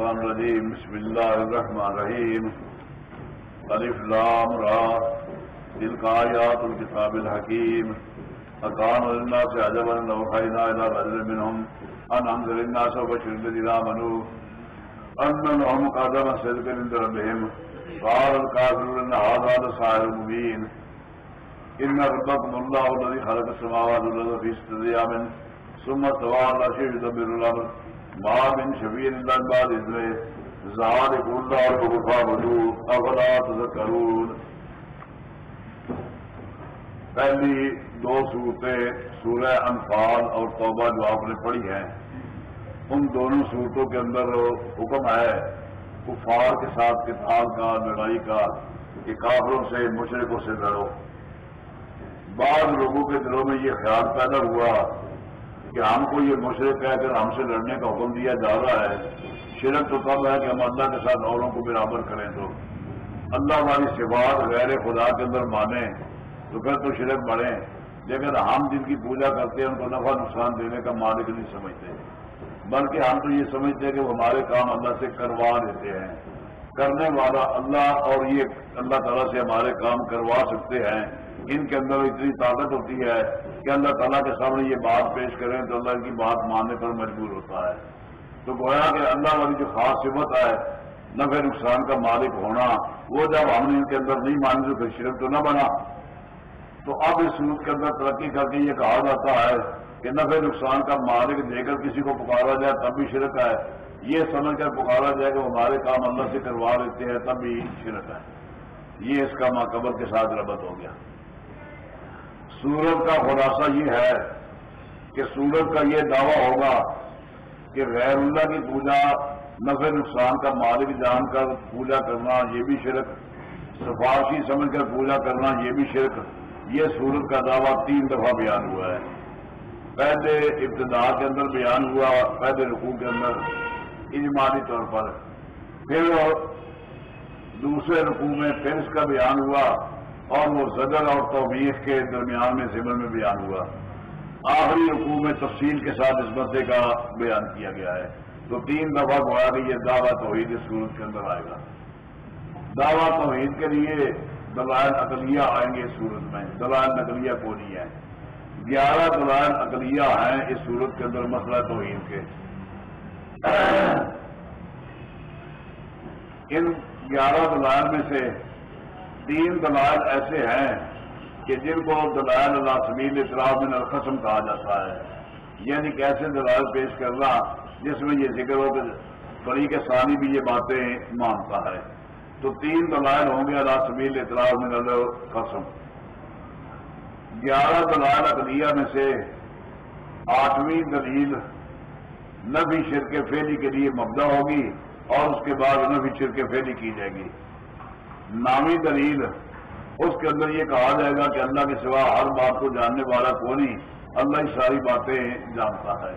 الشيطان الرجيم بسم الله الرحمن الرحيم. ألف لام را. تلك آيات الكتاب الحكيم. أكان للناس عجبا لو حينا إلى رجل منهم أن أنزل الناس وبشر الذين آمنوا أن لهم قدم صدق عند ربهم. قال الكافرون إن هذا لساحر مبين. إن ربكم الله الذي خلق السماوات والأرض في ستة أيام ثم استوى على العرش يدبر الأمر. ما من شفيع إلا من بعد إذنه ذلك الله فاعبدوه أفلا تذكرون پہلی دو صورتیں سورہ انفال اور توبہ جو آپ نے پڑھی ہیں، ان دونوں صورتوں کے اندر حکم ہے، کفار کے ساتھ کتاب کا، لڑائی کا، کہ کافروں سے مشرقوں سے لڑو۔ بعض لوگوں کے دلوں میں یہ خیال پیدا ہوا کہ ہم کو یہ مشرق کہہ کر ہم سے لڑنے کا حکم دیا جا رہا ہے، شرک تو تب ہے کہ ہم اللہ کے ساتھ اوروں کو برابر کریں تو۔ اللہ والی سواد غیر خدا کے اندر مانیں تو پھر تو شرک بڑھیں۔ لیکن ہم جن کی پوجا کرتے ہیں، ان کو نفع نقصان دینے کا مالک نہیں سمجھتے۔ بلکہ ہم تو یہ سمجھتے ہیں کہ وہ ہمارے کام اللہ سے کروا دیتے ہیں۔ کرنے والا اللہ اور یہ اللہ تعالیٰ سے ہمارے کام کروا سکتے ہیں۔ ان کے اندر اتنی طاقت ہوتی ہے کہ اللہ تعالیٰ کے سامنے یہ بات پیش کریں تو اللہ کی بات ماننے پر مجبور ہوتا ہے۔ تو گویا کہ اللہ والی جو خاص صفت ہے نفع نقصان کا مالک ہونا، وہ جب ہم نے ان کے اندر نہیں مانی تو پھر شرک تو نہ بنا۔ تو اب اس صورت کے اندر ترقی کر کے یہ کہا جاتا ہے کہ نفع نقصان کا مالک دے کر کسی کو پکارا جائے تب بھی شرک ہے۔ یہ سمجھ کر پکارا جائے کہ ہمارے کام اللہ سے کروا لیتے ہیں، تب بھی شرک ہے۔ یہ اس کا ماقبل کے ساتھ ربط ہو گیا۔ سورت کا خلاصہ یہ ہے کہ سورت کا یہ دعویٰ ہوگا کہ غیر اللہ کی پوجا، نفع نقصان کا مالک جان کر پوجا کرنا، یہ بھی شرک۔ سفارشی سمجھ کر پوجا کرنا، یہ بھی شرک۔ یہ سورت کا دعویٰ تین دفعہ بیان ہوا ہے۔ پہلے ابتدا کے اندر بیان ہوا پہلے رقو کے اندر اجمالی طور پر۔ پھر دوسرے رقو میں پھر اس کا بیان ہوا۔ اور وہ زدر اور توبیخ کے درمیان میں ضمن میں بیان ہوا۔ آخری رقو میں تفصیل کے ساتھ اس مسئلے کا بیان کیا گیا ہے۔ تو تین دفعہ گویا کہ یہ دعویٰ توحید اس صورت کے اندر آئے گا۔ دعویٰ توحید کے لیے دلائل اقلیہ آئیں گے اس صورت میں۔ دلائل نقلیہ کو نہیں ہے۔ گیارہ دلائل اقلیہ ہیں اس صورت کے اندر مسئلہ توحید کے۔ ان گیارہ دلائل میں سے تین دلائل ایسے ہیں کہ جن کو دلائل اللہ سمیل اطلاع من القسم کہا جاتا ہے۔ یعنی کیسے دلائل پیش کرنا جس میں یہ ذکر ہو کہ فریق ثانی بھی یہ باتیں مانتا ہے۔ تو تین دلائل ہوں گے اللہ سمیل اطلاع من القسم گیارہ دلائل اقلیہ میں سے آٹھویں دلیل نبی شرک فیلی کے لیے مبدا ہوگی اور اس کے بعد نبی شرک فیلی کی جائے گی۔ نامی دلیل۔ اس کے اندر یہ کہا جائے گا کہ اللہ کے سوا ہر بات کو جاننے والا کون ہی اللہ ہی ساری باتیں جانتا ہے۔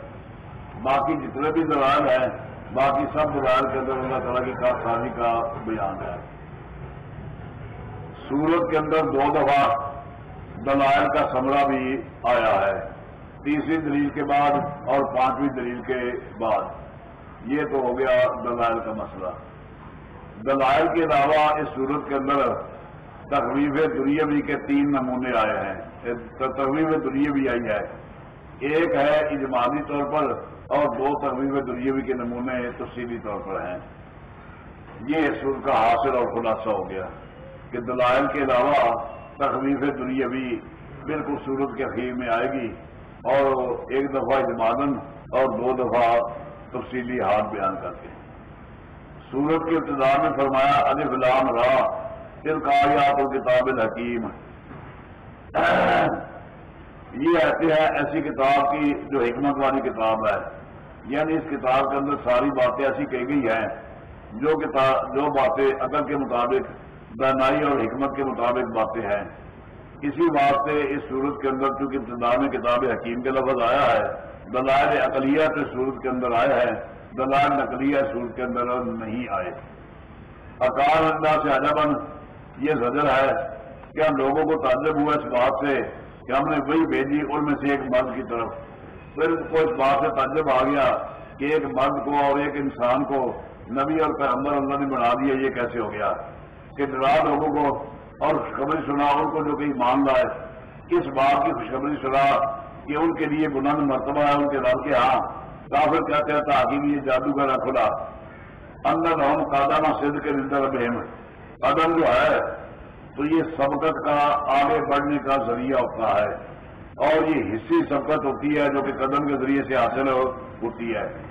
باقی جتنے بھی دلائل ہیں، باقی سب دلائل کے اندر اللہ تعالیٰ کی کارسانی کا بیان ہے۔ سورت کے اندر دو دفعہ دلائل کا سمرہ بھی آیا ہے۔ تیسری دلیل کے بعد اور پانچویں دلیل کے بعد۔ یہ تو ہو گیا دلائل کا مسئلہ۔ دلائل کے علاوہ اس صورت کے اندر تقویب دریوی کے تین نمونے آئے ہیں۔ تقویب دریوی آئی ہے۔ ایک ہے اجمالی طور پر اور دو تقویب دریوی کے نمونے تفصیلی طور پر ہیں۔ یہ اس صورت کا حاصل اور خلاصہ ہو گیا کہ دلائل کے علاوہ تقویف دریوی بالکل صورت کے اخیر میں آئے گی اور ایک دفعہ اجمالن اور دو دفعہ تفصیلی حال بیان کر کے سورت کے ابتدا میں فرمایا، الف لام را دل و کتاب الحکیم. یہ ایسے ہے، ایسی کتاب کی جو حکمت والی کتاب ہے۔ یعنی اس کتاب کے اندر ساری باتیں ایسی کہی گئی ہیں، جو کتاب جو باتیں عقل کے مطابق دانائی اور حکمت کے مطابق باتیں ہیں۔ اسی واسطے اس صورت کے اندر چونکہ ابتدا میں کتاب حکیم کے لفظ آیا ہے، دلائل اقلیت اس صورت کے اندر آیا ہے دلائل نقلیہ صورت کے اندر نہیں آئے۔ اکار اللہ سے عجبن یہ زجر ہے کہ ہم لوگوں کو تعجب ہوا اس بات سے کہ ہم نے وہی بھیجی ان میں سے ایک مرد کی طرف۔ پھر کو اس بات سے تعجب آ گیا کہ ایک مرد کو اور ایک انسان کو نبی اور پیغمبر اللہ نے بنا دیا، یہ کیسے ہو گیا؟ کہ ڈرا لوگوں کو اور خوشخبری سنا ان کو جو کہ مان رہا ہے اس بات کی خوشخبری سنا کہ ان کے لیے بلند مرتبہ ہے، ان کے رب کے ہاں۔ کافر کہتے ہیں تاکہ یہ جادوگر کھلا اندر ہم قادانہ سدھ کے نندر بہم قدم جو ہے، تو یہ سبقت کا آگے بڑھنے کا ذریعہ ہوتا ہے۔ اور یہ حصی سبقت ہوتی ہے جو کہ قدم کے ذریعے سے حاصل ہوتی ہے۔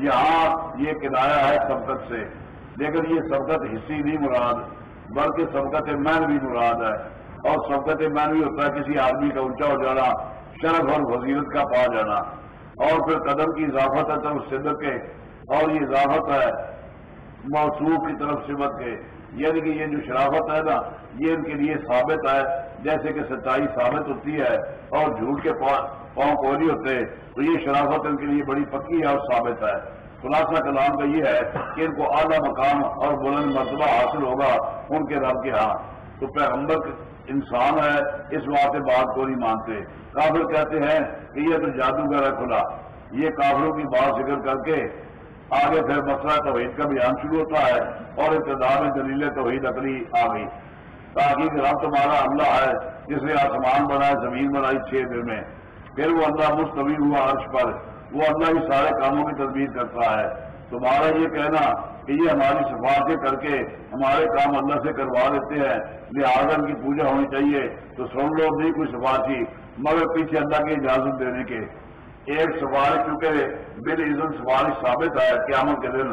یہاں یہ کنایا ہے سبقت سے۔ لیکن یہ سبقت حصی نہیں مراد، بلکہ سبقت مین بھی مراد ہے۔ اور سبقت مین بھی ہوتا ہے کسی آدمی کا اونچا ہو جانا، شرف اور وزیرت کا پا جانا۔ اور پھر قدم کی اضافت ہے تب صدق کے، اور یہ اضافت ہے موصوف کی طرف سمت کے۔ یعنی کہ یہ جو شرافت ہے نا، یہ ان کے لیے ثابت ہے۔ جیسے کہ سچائی ثابت ہوتی ہے اور جھوٹ کے پاؤں کو نہیں ہوتے، تو یہ شرافت ان کے لیے بڑی پکی ہے اور ثابت ہے۔ خلاصہ کلام کا یہ ہے کہ ان کو اعلیٰ مقام اور بلند مرتبہ حاصل ہوگا ان کے رب کے ہاں۔ تو پیغمبر انسان ہے، اس بات بات کو نہیں مانتے۔ کافر کہتے ہیں کہ یہ تو جادوگر ہے کھلا۔ یہ کافروں کی بات ذکر کر کے آگے پھر مسئلہ توحید کا بیان شروع ہوتا ہے اور ابتدا میں دلیل توحید اکلی آ گئی۔ تاکہ رب تمہارا اللہ ہے، جس نے آسمان بنایا، زمین بنائی چھ دن میں۔ پھر وہ اللہ مستوی ہوا عرش پر۔ وہ اللہ ہی سارے کاموں کی تدبیر کرتا ہے۔ تمہارا یہ کہنا کہ یہ ہماری سفارشیں کر کے ہمارے کام اللہ سے کروا دیتے ہیں، لہٰذا ان کی پوجا ہونی چاہیے۔ تو سن لو، نہیں کوئی سفارشی مگر پیچھے اللہ کی اجازت دینے کے۔ ایک سفارش چونکہ بل عزت سفارش ثابت ہے قیامت کے دن۔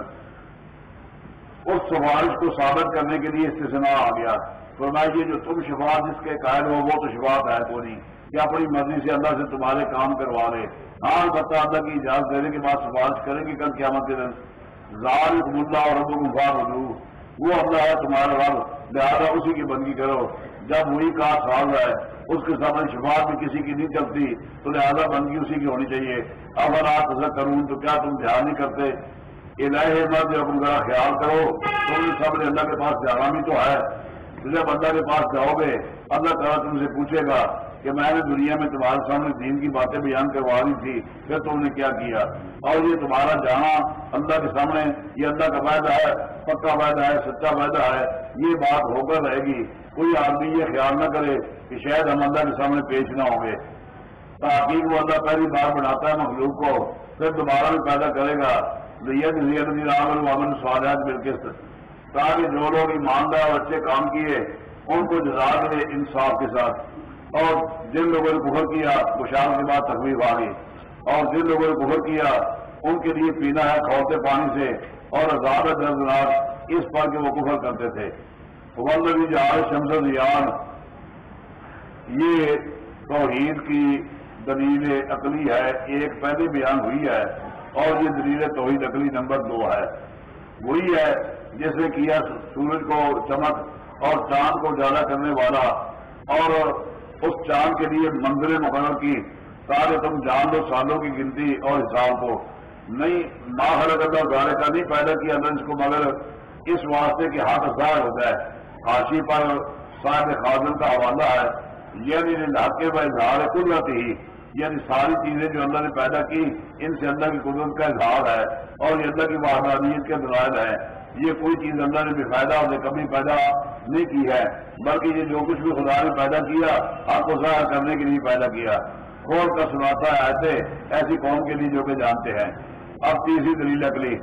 اس سفارش کو ثابت کرنے کے لیے استثناء آ گیا۔ فرمایا یہ جو تم شفاعت، جس کے قائل ہو، وہ تو شفاعت ہے کو نہیں۔ کہ اپنی مرضی سے اللہ سے تمہارے کام کروا رہے ہاں بتا اللہ کی اجازت دینے کے بعد سفارش کریں گے کل قیامت کے دن۔ زال اللہ اور رب الفاظ وہ اللہ ہے تمہارا رب۔ لہٰذا اسی کی بندگی کرو۔ جب وہی کا سال ہے، اس کے سامنے شفاعت بھی کسی کی نہیں چلتی تو لہٰذا بندگی اسی کی ہونی چاہیے۔ اگر آپ ایسا کروں تو کیا تم دھیان نہیں کرتے؟ الہ مرد جب ذرا خیال کرو۔ تو سب نے اللہ کے پاس جانا بھی تو ہے۔ جب اللہ کے پاس جاؤ گے، اللہ تعالیٰ تم سے پوچھے گا کہ میں نے دنیا میں تمہارے سامنے دین کی باتیں بیان کروا رہی تھی، پھر تم نے کیا کیا؟ اور یہ تمہارا جانا اللہ کے سامنے، یہ اللہ کا وعدہ ہے، پکا وعدہ ہے، سچا وعدہ ہے، یہ بات ہو کر رہے گی۔ کوئی آدمی یہ خیال نہ کرے کہ شاید ہم اللہ کے سامنے پیش نہ ہوں گے۔ تاکہ وہ اللہ پہلی بار بناتا ہے مخلوق کو، پھر دوبارہ بھی پیدا کرے گا۔ امن سوالات مل کے تاکہ جو لوگ ایماندار اور اچھے کام کیے، ان کو جزا دے انصاف کے ساتھ۔ اور جن لوگوں نے کفر کیا خوشحال کے بعد تکلیف آ گئی اور جن لوگوں نے کفر کیا، ان کے لیے پینا ہے کھولتے پانی سے۔ اور زیادہ دردناک اس پر کے وہ کفر کرتے تھے۔ بھی جہاز شمس ریان یہ توحید کی دلیل عقلی ہے، ایک پہلے بیان ہوئی ہے۔ اور یہ دلیل توحید عقلی نمبر دو ہے۔ وہی ہے جس نے کیا سورج کو چمک اور چاند کو اجالا کرنے والا۔ اور اس چاند کے لیے منظر مقرر کی تاکہ تم جان دو سالوں کی گنتی اور حساب کو نہیں ماہر اللہ گارے کا نہیں پیدا کیا لنچ کو مگر اس واسطے کے ہاتھ ظاہر ہوتا ہے کاشی پر صاحب خاصل کا حوالہ ہے۔ یعنی علاقے میں اظہار قدرت ہی یعنی ساری چیزیں جو اللہ نے پیدا کی، ان سے اللہ کی قدرت کا اظہار ہے اور یہ اللہ کی وحدانیت کے دلائل ہے یہ کوئی چیز اللہ نے بے فائدہ اور کبھی پیدا نہیں کی ہے، بلکہ یہ جو کچھ بھی خدا نے پیدا کیا، آپ کو ظاہر کرنے کے لیے پیدا کیا۔ کھول کر سناتا ہے ایسے ایسی قوم کے لیے جو کہ جانتے ہیں۔ اب تیسری دلیل اگلی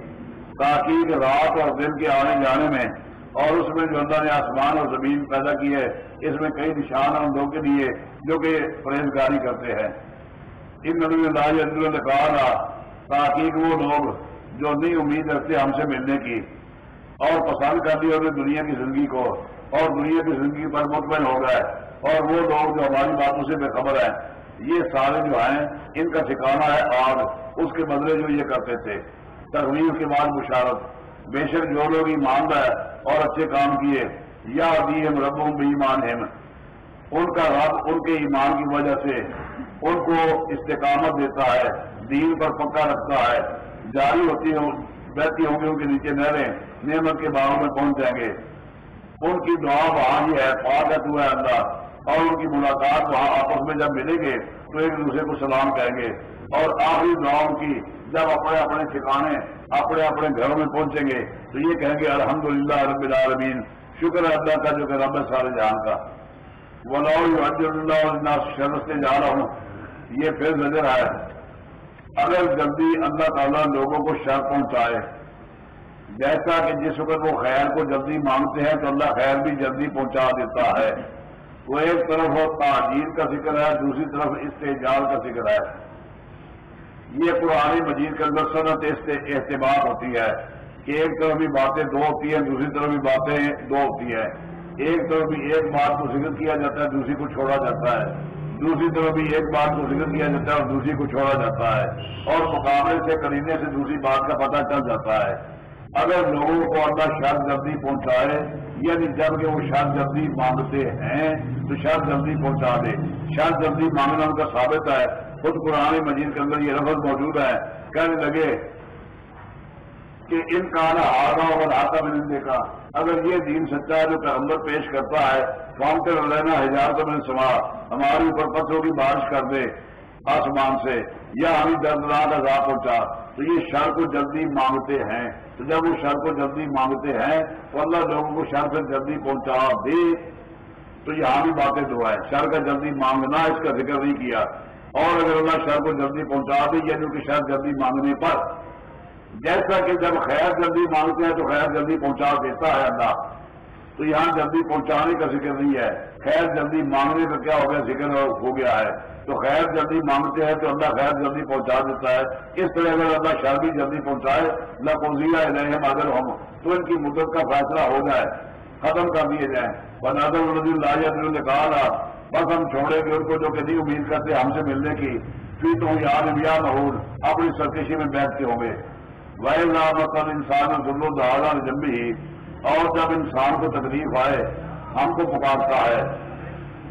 تاکہ رات اور دن کے آنے جانے میں اور اس میں جو اللہ نے آسمان اور زمین پیدا کی ہے، اس میں کئی نشان ہیں ان لوگوں کے لیے جو کہ پرہیزگاری کرتے ہیں۔ ان نبی نے کہا تاکہ وہ لوگ جو نہیں امید رکھتے ہم سے ملنے کی، اور پسند کر لی انہیں دنیا کی زندگی کو، اور دنیا کی زندگی پر مطمئن ہو گئے، اور وہ لوگ جو ہماری باتوں سے بے خبر ہیں، یہ سارے جو ہیں، ان کا ٹھکانا ہے آگ، اس کے بدلے جو یہ کرتے تھے۔ ترمیم کے بعد مشارت۔ بے شک جو لوگ ایمان ہے اور اچھے کام کیے، یا دیم ربوں بھی ایمان ان کا رب ان کے ایمان کی وجہ سے ان کو استقامت دیتا ہے، دین پر پکا رکھتا ہے۔ جاری ہوتی ہوں بہتی ہوں گی ان کے نیچے نہریں، نعمت کے باغوں میں پہنچ جائیں گے۔ ان کی دعا وہاں ہی ہے پاک ہے تو ہے اللہ۔ اور ان کی ملاقات وہاں آپس میں جب ملیں گے، تو ایک دوسرے کو سلام کہیں گے۔ اور آخری دعاؤں کی، جب اپنے اپنے ٹھکانے، اپنے اپنے گھروں میں پہنچیں گے، تو یہ کہیں گے، الحمدللہ رب العالمین شکر ہے اللہ کا جو کہ رب سارے جہان کا۔ ولاج اللہ شرط سے جا رہا ہوں یہ پھر نظر آئے اگر جلدی اللہ تعالیٰ لوگوں کو شر پہنچائے، جیسا کہ جس وقت وہ خیر کو جلدی مانگتے ہیں تو اللہ خیر بھی جلدی پہنچا دیتا ہے۔ وہ ایک طرف وہ تعجیر کا ذکر ہے، دوسری طرف استحجال کا ذکر ہے۔ یہ پرانی مجید کے اندر صنعت احتباط ہوتی ہے۔ کہ ایک طرف بھی باتیں دو ہوتی ہیں، دوسری طرف بھی باتیں دو ہوتی ہیں۔ ایک طرف بھی ایک بات کو ذکر کیا جاتا ہے، دوسری کو چھوڑا جاتا ہے۔ دوسری طرف بھی ایک بات کو ذکر کیا جاتا ہے اور دوسری کو چھوڑا جاتا ہے اور مقابلے سے کرینے سے دوسری بات کا پتہ چل جاتا ہے۔ اگر لوگوں کو اللہ شر جلدی پہنچائے یعنی جبکہ وہ شر جلدی مانگتے ہیں، تو شر جلدی پہنچا دے۔ شر جلدی مانگنا ان کا ثابت ہے۔ خود قرآن مجید کے اندر یہ لفظ موجود ہے۔ کہنے لگے کہ ان کا آگا اور آتا میں نے دیکھا اگر یہ دین سچا ہے جو پیغمبر پیش کرتا ہے فارم لینا ہزار تو میں نے سما ہمارے اوپر پتھروں کی بارش کر دے آسمان سے، یا ہمیں دردناک عذاب پہنچا۔ تو یہ شر کو جلدی مانگتے ہیں۔ تو جب وہ شر کو جلدی مانگتے ہیں، تو اللہ لوگوں کو شر سے جلدی پہنچا دے۔ تو یہاں بھی باتیں دعا ہے۔ شر کا جلدی مانگنا، اس کا ذکر نہیں کیا۔ اور اگر اللہ شر کو جلدی پہنچا دے یعنی کہ شر جلدی مانگنے پر۔ جیسا کہ جب خیر جلدی مانگتے ہیں، تو خیر جلدی پہنچا دیتا ہے اللہ۔ تو یہاں جلدی پہنچانے کا ذکر نہیں ہے۔ خیر جلدی مانگنے کا کیا ہو گیا؟ ذکر ہو گیا ہے۔ تو خیر جلدی مانگتے ہیں تو اللہ خیر جلدی پہنچا دیتا ہے۔ اس طرح اگر اللہ شر بھی جلدی پہنچائے، اللہ کو اگر ہم۔ تو ان کی مدت کا فیصلہ ہو جائے۔ ختم کر دیے جائیں۔ بنادر اللہ نے کہا تھا، بس ہم چھوڑیں گے ان کو جو کہ نہیں امید کرتے ہم سے ملنے کی۔ پھر تو یاد یا محور اپنی سرکشی میں بیٹھتے ہوں گے۔ وہ مطلب انسان ظلم دہاڑا جمبی اور جب انسان کو تکلیف آئے، ہم کو پکارتا ہے۔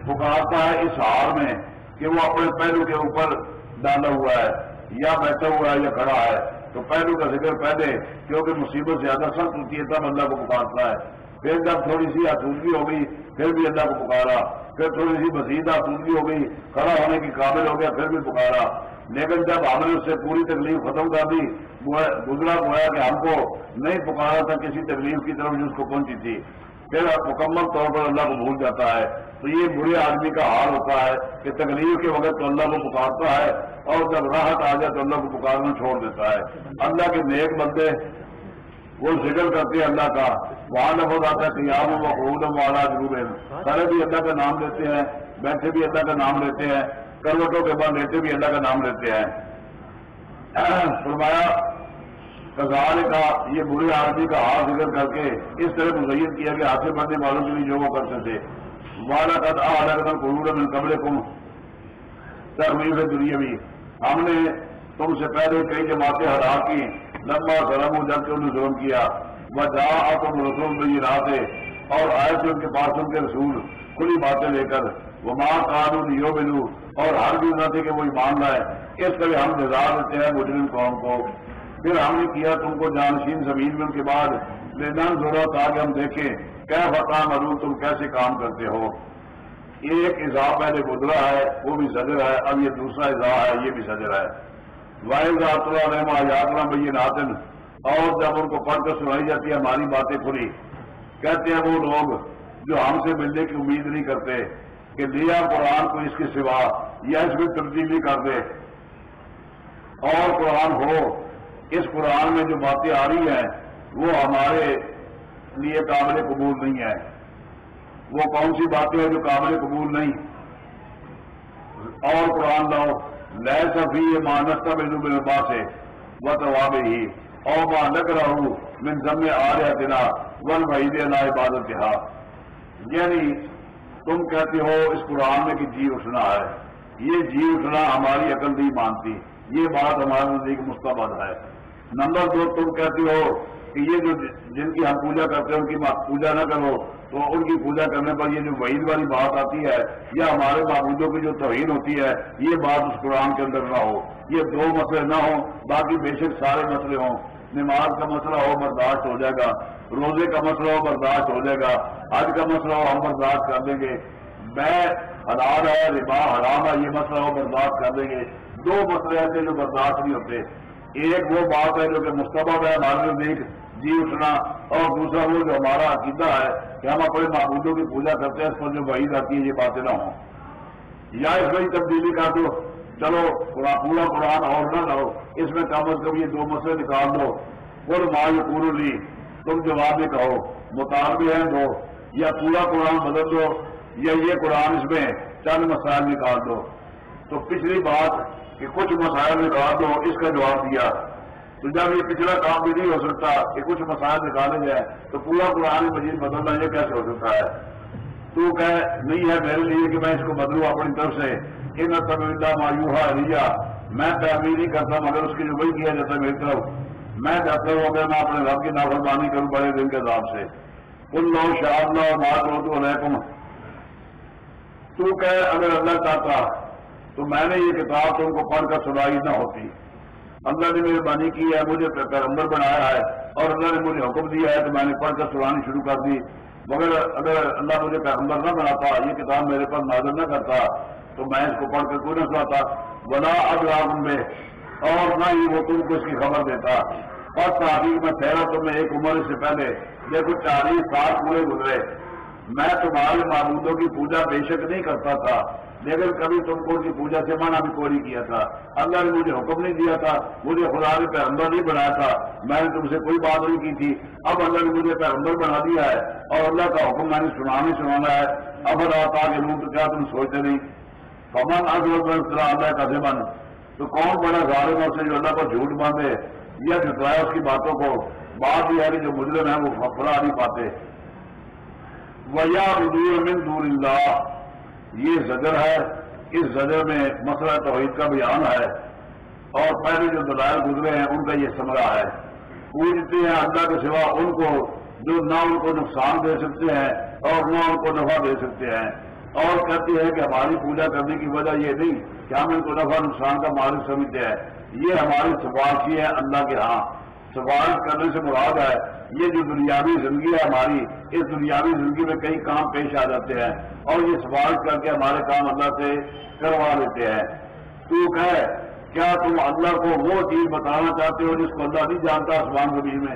پکارتا ہے اس ہار میں کہ وہ اپنے پہلو کے اوپر ڈالا ہوا ہے، یا بیٹھا ہوا ہے یا کھڑا ہے۔ تو پہلو کا ذکر پہلے، کیونکہ مصیبت زیادہ سخت ہوتی ہے، تب اللہ کو پکارتا ہے۔ پھر جب تھوڑی سی آسودگی ہو گئی، پھر بھی اللہ کو پکارا۔ پھر تھوڑی سی مزید آسودگی ہو گئی، کھڑا ہونے کی قابل ہو گیا، پھر بھی پکارا۔ لیکن جب ہم نے اس سے پوری تکلیف ختم کر دی گزرا گویا کہ ہم کو نہیں پکارا تھا کسی تکلیف کی طرف جو اس کو پہنچی تھی۔ پھر مکمل طور پر اللہ کو بھول جاتا ہے۔ تو یہ برے آدمی کا حال ہوتا ہے کہ تکلیف کے وقت تو اللہ کو پکارتا ہے اور جب راحت آ جائے تو اللہ کو پکارنا چھوڑ دیتا ہے۔ اللہ کے نیک بندے وہ ذکر کرتے ہیں اللہ کا۔ وہاں نفد آتا ہے قیام و قعود والا ضرور سارے بھی اللہ کا نام لیتے ہیں، بیٹھے بھی اللہ کا نام لیتے ہیں۔ کروٹوں کے بعد لیتے بھی اللہ کا نام لیتے ہیں۔ فرمایا کزال کا یہ برے آدمی کا ہاتھ ذکر کر کے اس طرح مزین کیا کہ ہاتھ بندے والوں کے لیے جو وہ کرتے تھے۔ والا قد آلہ قدر قرور من قبل کم تخمیف دنیا بھی ہم نے تم سے پہلے کئی جماعتیں ہرا کی لمبا ظلم ہو جب کے انہوں نے ظلم کیا۔ وہ جا تم رسول میں یہ راہ اور آئے تھے ان کے پاس ان کے رسول۔ کھلی باتیں لے کر وہ ماں قانون یو بلو اور ہر بھی نہ تھے کہ وہ ایمان لائے۔ اس طرح ہم جزا دیتے ہیں مجرم قوم کو۔ پھر ہم نے کیا تم کو جانشین زمین میں ان کے بعد؟ لیدان ضرورت آگے ہم دیکھیں کیا بتا مرو تم کیسے کام کرتے ہو؟ ایک اضاء پہلے گزرا ہے، وہ بھی سجر ہے۔ اب یہ دوسرا اضاء ہے، یہ بھی سجر ہے۔ واحد رحم یاترا بھائی ناتن اور جب ان کو پڑھ کر سنائی جاتی ہے، ہماری باتیں کھلی کہتے ہیں وہ لوگ جو ہم سے ملنے کی امید نہیں کرتے۔ کہ لیا قرآن کو اس کے سوا یا اس میں تبدیلی کر دے۔ اور قرآن ہو، اس قرآن میں جو باتیں آ رہی ہیں، وہ ہمارے لیے قابل قبول نہیں ہے وہ کون سی باتیں ہیں جو قابل قبول نہیں؟ اور قرآن لاؤ لہ سفی یہ مانتا میں میرے پاس ہے وہ تو ہی اور ماں لگ رہا ہوں میں ضم آ رہا دنا ون بھائی دے عبادت کہا یعنی تم کہتے ہو، اس قرآن میں کہ جی اٹھنا ہے۔ یہ جی اٹھنا ہماری عقل نہیں مانتی۔ یہ بات ہمارے نزدیک مستبد ہے۔ نمبر دو، تم کہتے ہو کہ یہ جو جن کی ہم پوجا کرتے ہیں، ان کی پوجا نہ کرو۔ تو ان کی پوجا کرنے پر یہ جو وعید والی بات آتی ہے، یا ہمارے معبودوں کی جو توہین ہوتی ہے، یہ بات اس قرآن کے اندر نہ ہو۔ یہ دو مسئلے نہ ہوں، باقی بے شک سارے مسئلے ہوں۔ نماز کا مسئلہ ہو برداشت ہو جائے گا، روزے کا مسئلہ ہو برداشت ہو جائے گا، حج کا مسئلہ ہو ہم برداشت کر دیں گے۔ میں حلال ہے، ربا حرام ہے، یہ مسئلہ وہ برداشت کر دیں گے۔ دو مسئلے ایسے جو برداشت نہیں ہوتے۔ ایک وہ بات ہے جو کہ مستبد ہے ہمارے دیکھ جی اٹھنا اور دوسرا وہ جو ہمارا عقیدہ ہے کہ ہم اپنے معبودوں کی پوجا کرتے ہیں، اس پر جو وعید آتی ہے، یہ باتیں نہ ہوں۔ یا اس میں تبدیلی کر دو۔ چلو، پورا قرآن اور نہ لو اس میں کم از کم یہ دو مسئلے نکال دو۔ پور مال پور لی۔ تم جواب بھی کہو۔ مطالبے ہیں دو۔ یا پورا قرآن بدل دو یا یہ قرآن اس میں چند مسائل نکال دو۔ تو پچھلی بات کہ کچھ مسائل نکال دو، اس کا جواب دیا۔ تو جب یہ پچھلا کام بھی نہیں ہو سکتا کہ کچھ مسائل نکالے جائے تو پورا قرآن مجید بدلنا یہ کیسے ہو سکتا ہے؟ تو کہ نہیں ہے میرے لیے کہ میں اس کو بدلوں اپنی طرف سے۔ ان سب مایوہا ریا میں تعمیر نہیں کرتا مگر اس کی جو وہی کیا جاتا ہے میری طرف میں چاہتا ہوں اگر میں اپنے رب کی نافرمانی کروں بڑے دن کے حساب سے۔ ان لو شاہ اللہ اور بات ہو تو علیکم۔ تو کہ اگر اللہ چاہتا، تو میں نے یہ کتاب تم کو پڑھ کر سنائی نہ ہوتی۔ اللہ نے مہربانی کی ہے، مجھے پیغمبر بنایا ہے اور اللہ نے مجھے حکم دیا ہے تو میں نے پڑھ کر سنانی شروع کر دی۔ مگر اگر اللہ مجھے پیغمبر نہ بناتا، یہ کتاب میرے پر نازل نہ کرتا تو میں اس کو پڑھ کر کوئی نہ سناتا بنا اب میں، اور نہ ہی وہ تم کو اس کی خبر دیتا۔ اور تحقیق میں ٹھہرا تو میں ایک عمر سے پہلے، دیکھو چالیس سال پورے گزرے۔ میں تمہارے معبودوں کی پوجا بے شک نہیں کرتا تھا، لیکن کبھی تم کو ان کی پوجا سے منع بھی کوئی کیا تھا۔ اللہ نے مجھے حکم نہیں دیا تھا، مجھے خدا نے پیغمبر نہیں بنایا تھا۔ میں نے تم سے کوئی بات نہیں کی تھی۔ اب اللہ نے مجھے پیغمبر بنا دیا ہے، اور اللہ کا حکم میں نے سنا نہیں سنانا ہے۔ اب اللہ تعالیٰ لوں تو کیا تم سوچتے نہیں؟ فمن اللہ کا بن تو کون بڑا ظالم سے جو اللہ پر جھوٹ باندھے، یا جھٹلایا اس کی باتوں کو۔ بات یہ ہے کہ جو مجرم ہے وہ فلا نہیں پاتے۔ ویا من دور اللہ یہ زجر ہے۔ اس زجر میں مسئلہ توحید کا بیان ہے۔ اور پہلے جو دلائل گزرے ہیں، ان کا یہ سمرا ہے۔ پوجتے ہیں اللہ کے سوا ان کو، جو نہ ان کو نقصان دے سکتے ہیں اور نہ ان کو نفع دے سکتے ہیں۔ اور کہتے ہیں کہ ہماری پوجا کرنے کی وجہ یہ نہیں کہ ہم ان کو نفع نقصان کا مالک سمجھتے ہیں۔ یہ ہماری سفارشی ہے اللہ کے ہاں۔ سفارش کرنے سے مراد ہے، یہ جو دنیاوی زندگی ہے ہماری، اس دنیاوی زندگی میں کئی کام پیش آ جاتے ہیں اور یہ سفارش کر کے ہمارے کام اللہ سے کروا لیتے ہیں۔ تو کہ کیا تم اللہ کو وہ چیز بتانا چاہتے ہو جس کو اللہ نہیں جانتا آسمان زمین میں؟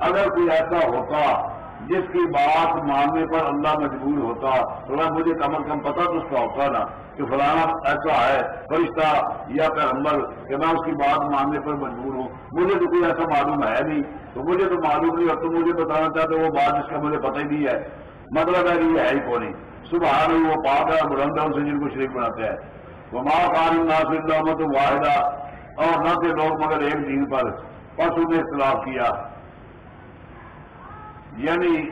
اگر کوئی ایسا ہوتا جس کی بات ماننے پر اللہ مجبور ہوتا، تو میں مجھے کم از کم پتا تو اس کا ہوتا نا کہ فلانا ایسا ہے، فرشتہ یا پیغمبر کہ میں اس کی بات ماننے پر مجبور ہوں۔ مجھے تو کوئی ایسا معلوم ہے نہیں۔ تو مجھے تو معلوم نہیں اور تم مجھے بتانا چاہتے وہ بات جس کا مجھے پتہ ہی نہیں ہے۔ مطلب ہے کہ یہ ہے ہی کو نہیں صبح وہ پاک ہے، بلند ہے، ان سے جن کو شریک بناتے ہیں۔ وہ ماں قانون ناصر اللہ واحدہ۔ اور نہ کہ لوگ مگر ایک دین پر۔ پشو نے اختلاف کیا۔ یعنی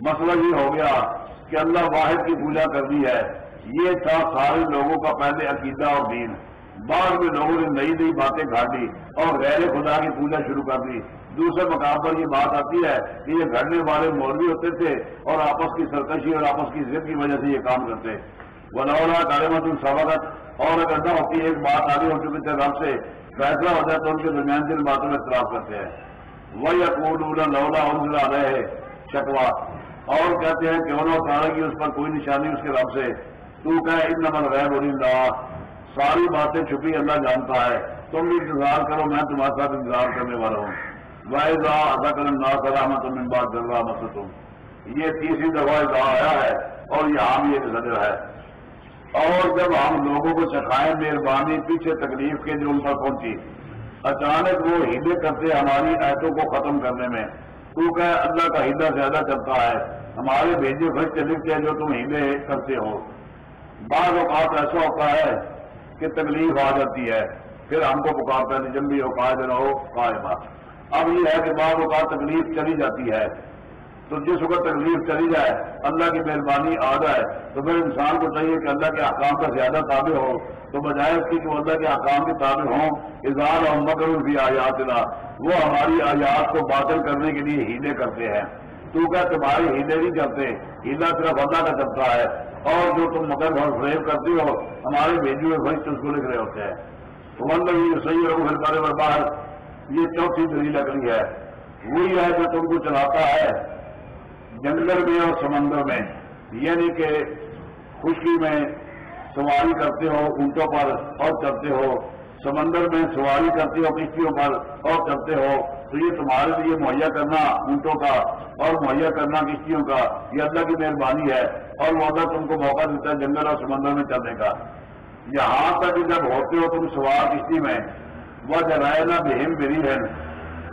مسئلہ یہ ہو گیا کہ اللہ واحد کی پوجا کر دی ہے۔ یہ تھا سارے لوگوں کا پہلے عقیدہ اور دین۔ بعد میں لوگوں نے نئی نئی باتیں گھاٹی اور غیر خدا کی پوجا شروع کر دی۔ دوسرے مقام پر یہ بات آتی ہے کہ یہ گھڑنے والے مولوی ہوتے تھے اور آپس کی سرکشی اور آپس کی ضد کی وجہ سے یہ کام کرتے۔ ولولا کالمت السبقت اور اگر نہ ہوتی ایک بات آگے ہو چکی تھے رب سے، فیصلہ ہو جائے تو ان کے درمیان جن باتوں میں اختلاف کرتے ہیں۔ وہ یقول لولا حملہ رہے شکوا اور کہتے ہیں کہ انہوں اتارے گی اس پر کوئی نشانی اس کے رب سے۔ تو کہ ان نمبر غیر اللہ ساری باتیں چھپی اللہ جانتا ہے۔ تم بھی انتظار کرو، میں تمہارے ساتھ انتظار کرنے والا ہوں۔ واحد ادا کرم نا تم ان بات مت تم یہ تیسری دفعہ ادا آیا ہے اور یہ عام یہ نظر ہے۔ اور جب ہم لوگوں کو چکھائیں مہربانی پیچھے تکلیف کے جو ان پر پہنچی۔ اچانک وہ ہیلے کرتے ہماری آیتوں کو ختم کرنے میں۔ تو کہ اللہ کا ہیلا زیادہ چلتا ہے؟ ہمارے بھیجے بھائی چلے ہیں جو تم ہیلے کرتے ہو؟ بعض اوقات ایسا ہوتا ہے کہ تکلیف آ جاتی ہے، پھر ہم کو پکارتا ہے، جب بھی اوقات رہو قائمہ اب یہ ہے کہ بعض اوقات تکلیف چلی جاتی ہے۔ تو جس وقت تکلیف چلی جائے، اللہ کی مہربانی آ جائے، تو پھر انسان کو چاہیے کہ اللہ کے احکام کا زیادہ تابع ہو۔ تو بجائے اس کی کہ اللہ کے احکام کے تابع ہوں۔ اظہار اور مکر بھی آیات نا وہ ہماری آیات کو باطل کرنے کے لیے ہیلے کرتے ہیں۔ تو کیا تمہاری ہیلے نہیں کرتے؟ ہیلا صرف اللہ کا چلتا ہے۔ اور جو تم مکر بہت فریب کرتی ہو، ہمارے بھیجے ہوئے بھائی اس کو لکھ رہے ہوتے ہیں۔ تو مطلب یہ صحیح رہو پھر بڑے بڑے باہر یہ چوتھی دلیل لکڑی ہے۔ وہی ہے جو تم کو چلاتا ہے۔ جنگل میں اور سمندر میں یعنی کہ خشکی میں سواری کرتے ہو، اونٹوں پر اور چلتے ہو، سمندر میں سواری کرتے ہو کشتیوں پر اور چلتے ہو، تو یہ تمہارے لیے مہیا کرنا، اونٹوں کا اور مہیا کرنا کشتیوں کا، یہ اللہ کی مہربانی ہے اور وہ اللہ تم کو موقع دیتا ہے جنگل اور سمندر میں چلنے کا۔ یہاں تک جب ہوتے ہو تم سوار کشتی میں وہ جرائے نہ بہم بری ہے۔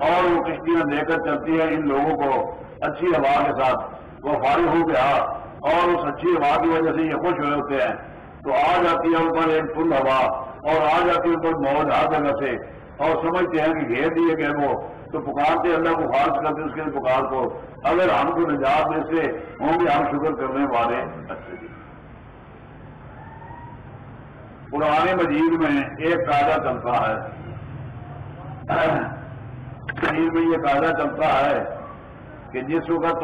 اور وہ کشتیاں لے کر چلتی ہیں ان لوگوں کو اچھی ہوا کے ساتھ۔ وہ فارغ ہو گیا اور اس اچھی ہوا کی وجہ سے یہ خوش ہوئے ہوتے ہیں۔ تو آ جاتی ہے اوپر ایک فل ہوا اور آ جاتی ہے اوپر موج ہر جگہ سے۔ اور سمجھتے ہیں کہ گھیر دیے گئے وہ۔ تو پکارتے اللہ کو خارج کرتے اس کے پکار کو۔ اگر ہم کو نجات میں سے ہوں گے، ہم شکر کرنے والے اچھے پرانے مجید میں ایک قاعدہ چلتا ہے۔ مجید میں یہ قاعدہ چلتا ہے کہ جس وقت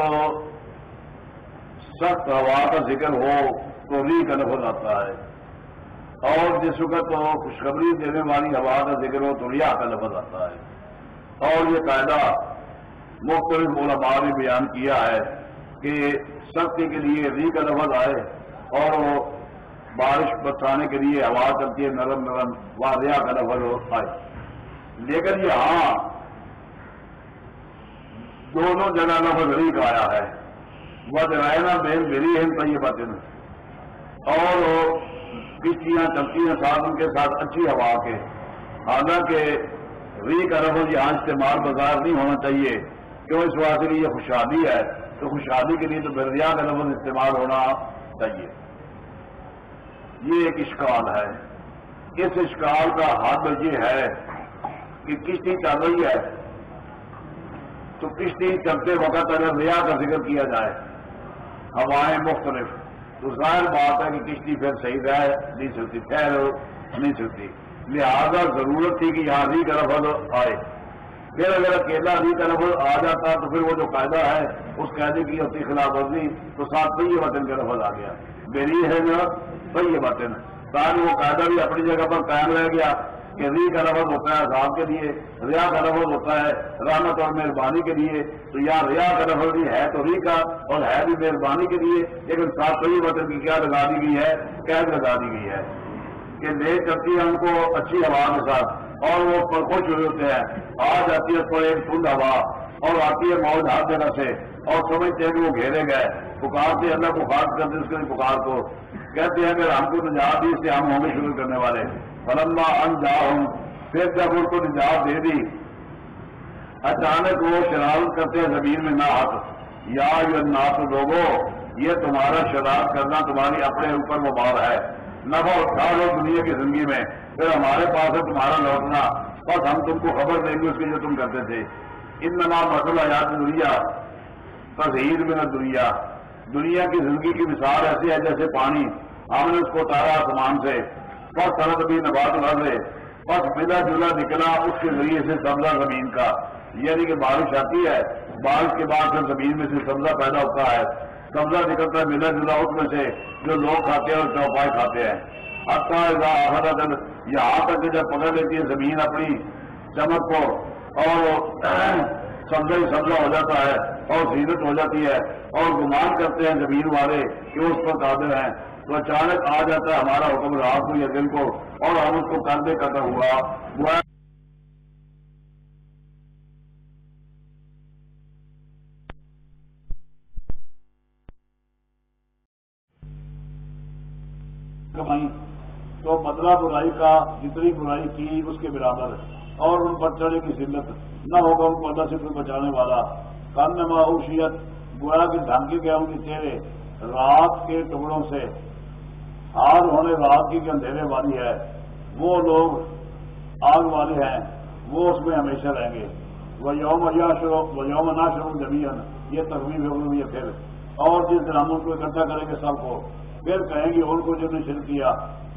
سخت ہوا کا ذکر ہو تو ری کا لفظ آتا ہے۔ اور جس وقت خوشخبری دینے والی ہوا کا ذکر ہو تو ریا کا لفظ آتا ہے۔ اور یہ قاعدہ مختلف علماء نے بیان کیا ہے کہ سختی کے لیے ری کا لفظ آئے اور وہ بارش برسانے کے لیے ہوا چلتی ہے، نرم نرم ریا کا لفظ آئے لیکن یہاں دونوں جگہ لفظ ری کا آیا ہے۔ وہ جرائنا بین میری ہے یہ باتیں۔ اور کشتیاں چلتی ہیں ساتھ ان کے ساتھ اچھی ہوا کے۔ حالانکہ ری کا رفظ یہاں استعمال بازار نہیں ہونا چاہیے، کیوں؟ اس واسطے لیے یہ خوشحالی ہے۔ تو خوشحالی کے لیے تو بریا کا لفظ استعمال ہونا چاہیے۔ یہ ایک اشکال ہے۔ اس اشکال کا حد یہ ہے کہ کشتی چل رہی ہے۔ تو کشتی چلتے وقت اگر ریا کا ذکر کیا جائے، ہوائیں مختلف۔ تو ظاہر بات ہے کہ کشتی پھر صحیح رہ نہیں سکتی ٹھہر نہیں سکتی لہذا ضرورت تھی کہ یہاں ری کا لفظ آئے۔ پھر اگر اکیلا ری کا لفظ آ جاتا، تو پھر وہ جو قاعدہ ہے، اس قاعدے کی ہوتی خلاف ورزی، تو ساتھ صحیح وطن کا لفظ آ گیا۔ میری ہے نا صحیح وطن۔ تاکہ وہ قاعدہ بھی اپنی جگہ پر قائم رہ گیا۔ کہ ری کا لفظ ہوتا ہے، عذاب کے لیے، ریا کا لفظ ہوتا ہے، رحمت اور مہربانی کے لیے۔ تو یا ریا کا لفظ بھی ہے تو ری کا اور ہے بھی مہربانی کے لیے، لیکن ساتھ صحیح وطن کی کیا لگا دی گئی ہے؟ قید لگا دی گئی ہے کہ لے کرتی ہے ان کو اچھی ہوا کے ساتھ اور وہ خوش ہوئے ہوتے ہیں آ جاتی ہے تو ایک ٹھنڈ ہوا اور آتی ہے موج ہر جگہ سے اور سمجھتے ہیں کہ وہ گھیرے گئے۔ پکار سے اللہ کو خاص کرتے اس کے پکار کو کہتے ہیں اگر ہم کو نجات دی اس سے ہم ہوں گے شروع کرنے والے۔ ہیں فلما ان ہوں پھر جب ان کو نجات دے دی، اچانک وہ شرارت کرتے ہیں زمین میں نہ ہاتھ یا نات لوگو، یہ تمہارا شرارت کرنا تمہاری اپنے اوپر مبار ہے۔ نفع اٹھا لو دنیا کی زندگی میں، پھر ہمارے پاس ہے تمہارا لوٹنا۔ بس ہم تم کو خبر دیں گے اس کی جو تم کرتے تھے۔ ان نما مسئلہ یاد دنیا تصہیر میں نہ دنیا دنیا کی زندگی کی مثال ایسی ہے جیسے پانی۔ ہم نے اس کو اتارا آسمان سے۔ بس سرد بھی نبات لڑے بس ملا جلا نکلا، اس کے ذریعے سے سبزہ زمین کا۔ یعنی کہ بارش آتی ہے، بارش کے بعد پھر زمین میں سے سبزہ پیدا ہوتا ہے۔ سبزہ نکلتا ہے ملا جلا اس میں سے جو لوگ کھاتے ہیں اور چوپائے کھاتے ہیں۔ اچھا دن یہاں تک کہ جب پکڑ لیتی ہے زمین اپنی چمک کو، اور سبزہ ہی سبزہ ہو جاتا ہے اور زینت ہو جاتی ہے اور گمان کرتے ہیں زمین والے کہ اس پر قابل ہیں۔ تو اچانک آ جاتا ہے، ہمارا حکم رات کو یا دن کو، اور ہم اس کو کندھے قدر ہوا۔ تو بدلا برائی کا، جتنی برائی کی، اس کے برابر اور ان پر چڑھنے کی ذلت نہ ہوگا ان کو اللہ سے بچانے والا۔ کان میں معوشیت گویا کی ڈھانکی گیا ان کی چہرے، رات کے ٹکڑوں سے آگ ہونے رات کی جو اندھیرے والی ہے، وہ لوگ آگ والے ہیں، وہ اس میں ہمیشہ رہیں گے۔ وہ یوم یا شروع وہ یوم نا شروع زمین یہ تقویم ہوئی ہے پھر۔ اور جس دن ہم ان کو اکٹھا کریں گے سب کو، پھر کہیں گے ان کو جو نے شرک کیا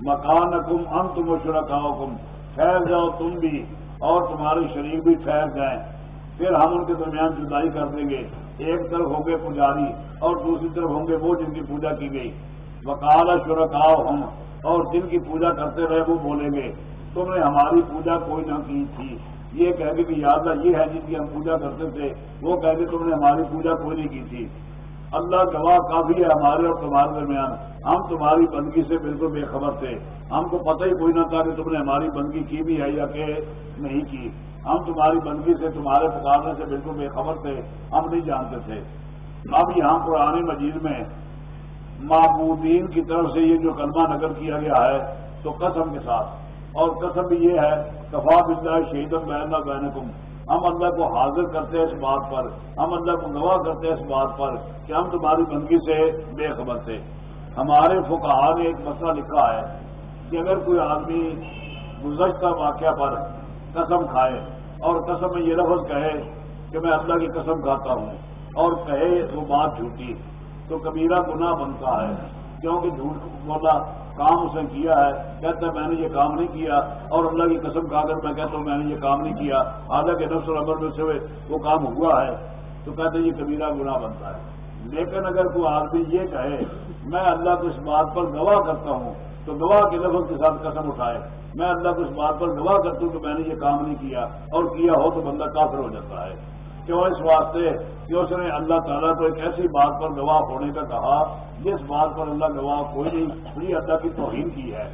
مکان کم ہم تم و شرکا کم ٹھہر جاؤ تم بھی، اور تمہارے شریر بھی ٹھہر جائیں۔ پھر ہم ان کے درمیان جدائی کر دیں گے۔ ایک طرف ہوں گے پجاری اور دوسری طرف ہوں گے وہ جن کی پوجا کی گئی۔ وکال شرکاؤ ہم اور جن کی پوجا کرتے رہے وہ بولیں گے، تم نے ہماری پوجا کوئی نہ کی تھی۔ یہ کہہ کہ یاد یہ ہے جن کی ہم پوجا کرتے تھے، وہ کہہ تم نے ہماری پوجا کوئی نہیں کی تھی۔ اللہ گواہ کافی ہے ہمارے اور تمہارے درمیان۔ ہم تمہاری بندگی سے بالکل بے خبر تھے۔ ہم کو پتہ ہی کوئی نہ تھا کہ تم نے ہماری بندگی کی بھی ہے یا کہ نہیں کی۔ ہم تمہاری بندگی سے، تمہارے پکارنے سے بالکل بے خبر تھے۔ ہم نہیں جانتے تھے۔ اب یہاں قرآن مجید میں معبودین کی طرف سے یہ جو کلمہ نگر کیا گیا ہے، تو قسم کے ساتھ۔ اور قسم یہ ہے، کفا بندہ شہید بین بین ہم اللہ کو حاضر کرتے ہیں اس بات پر۔ ہم اللہ کو گواہ کرتے ہیں اس بات پر کہ ہم تمہاری بندگی سے بے خبر تھے۔ ہمارے فکہ نے ایک مسئلہ لکھا ہے کہ اگر کوئی آدمی گزشتہ واقعہ پر قسم کھائے اور قسم میں یہ لفظ کہے کہ میں اللہ کی قسم کھاتا ہوں اور کہے وہ بات جھوٹی تو کبیرہ گناہ بنتا ہے۔ کیونکہ جھوٹ بولا کام اس نے کیا ہے۔ کہتا ہے میں نے یہ کام نہیں کیا اور اللہ کی قسم کھا کر میں کہتا ہوں میں نے یہ کام نہیں کیا۔ حالانکہ نفس و ربر میں سے وہ کام ہوا ہے تو کہتے ہیں یہ کبیرہ گناہ بنتا ہے۔ لیکن اگر کوئی آدمی یہ کہے، میں اللہ کو اس بات پر گواہ کرتا ہوں، تو گواہ کے لفظ کے ساتھ قسم اٹھائے۔ میں اللہ کو اس بات پر گواہ کرتا ہوں کہ میں نے یہ کام نہیں کیا اور کیا ہو تو بندہ کافر ہو جاتا ہے۔ کیوں اس واسطے کہ اس نے اللہ تعالیٰ کو ایک ایسی بات پر گواہ ہونے کا کہا، جس بات پر اللہ گواہ کوئی نہیں پوری اللہ کی توہین کی ہے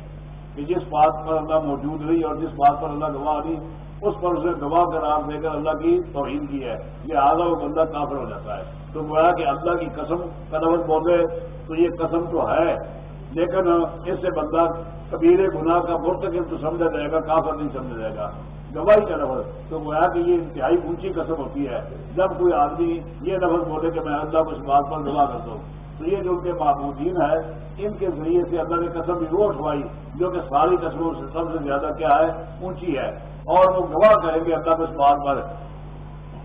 کہ جس بات پر اللہ موجود رہی اور جس بات پر اللہ گواہ نہیں، اس پر اسے گواہ قرار دے کر اللہ کی توہین کی ہے۔ یہ آدھا وہ بندہ کافر ہو جاتا ہے۔ تو گویا کہ اللہ کی قسم کا لفظ بولے تو یہ قسم تو ہے، لیکن اس سے بندہ کبیر گناہ کا مرتکب تو سمجھا جائے گا، کافر نہیں سمجھا جائے گا۔ گواہی کا لفظ تو گویا کہ یہ انتہائی اونچی قسم ہوتی ہے۔ جب کوئی آدمی یہ لفظ بولے کہ میں اللہ کو اس بات پر گواہ کرتا ہوں، تو یہ جو ان کے معبودین ہے ان کے ذریعے سے اللہ نے قسم بھی وہ اٹھوائی جو کہ ساری قسموں سے سب سے زیادہ کیا ہے، اونچی ہے۔ اور وہ گواہ کریں گے اللہ کو اس بات پر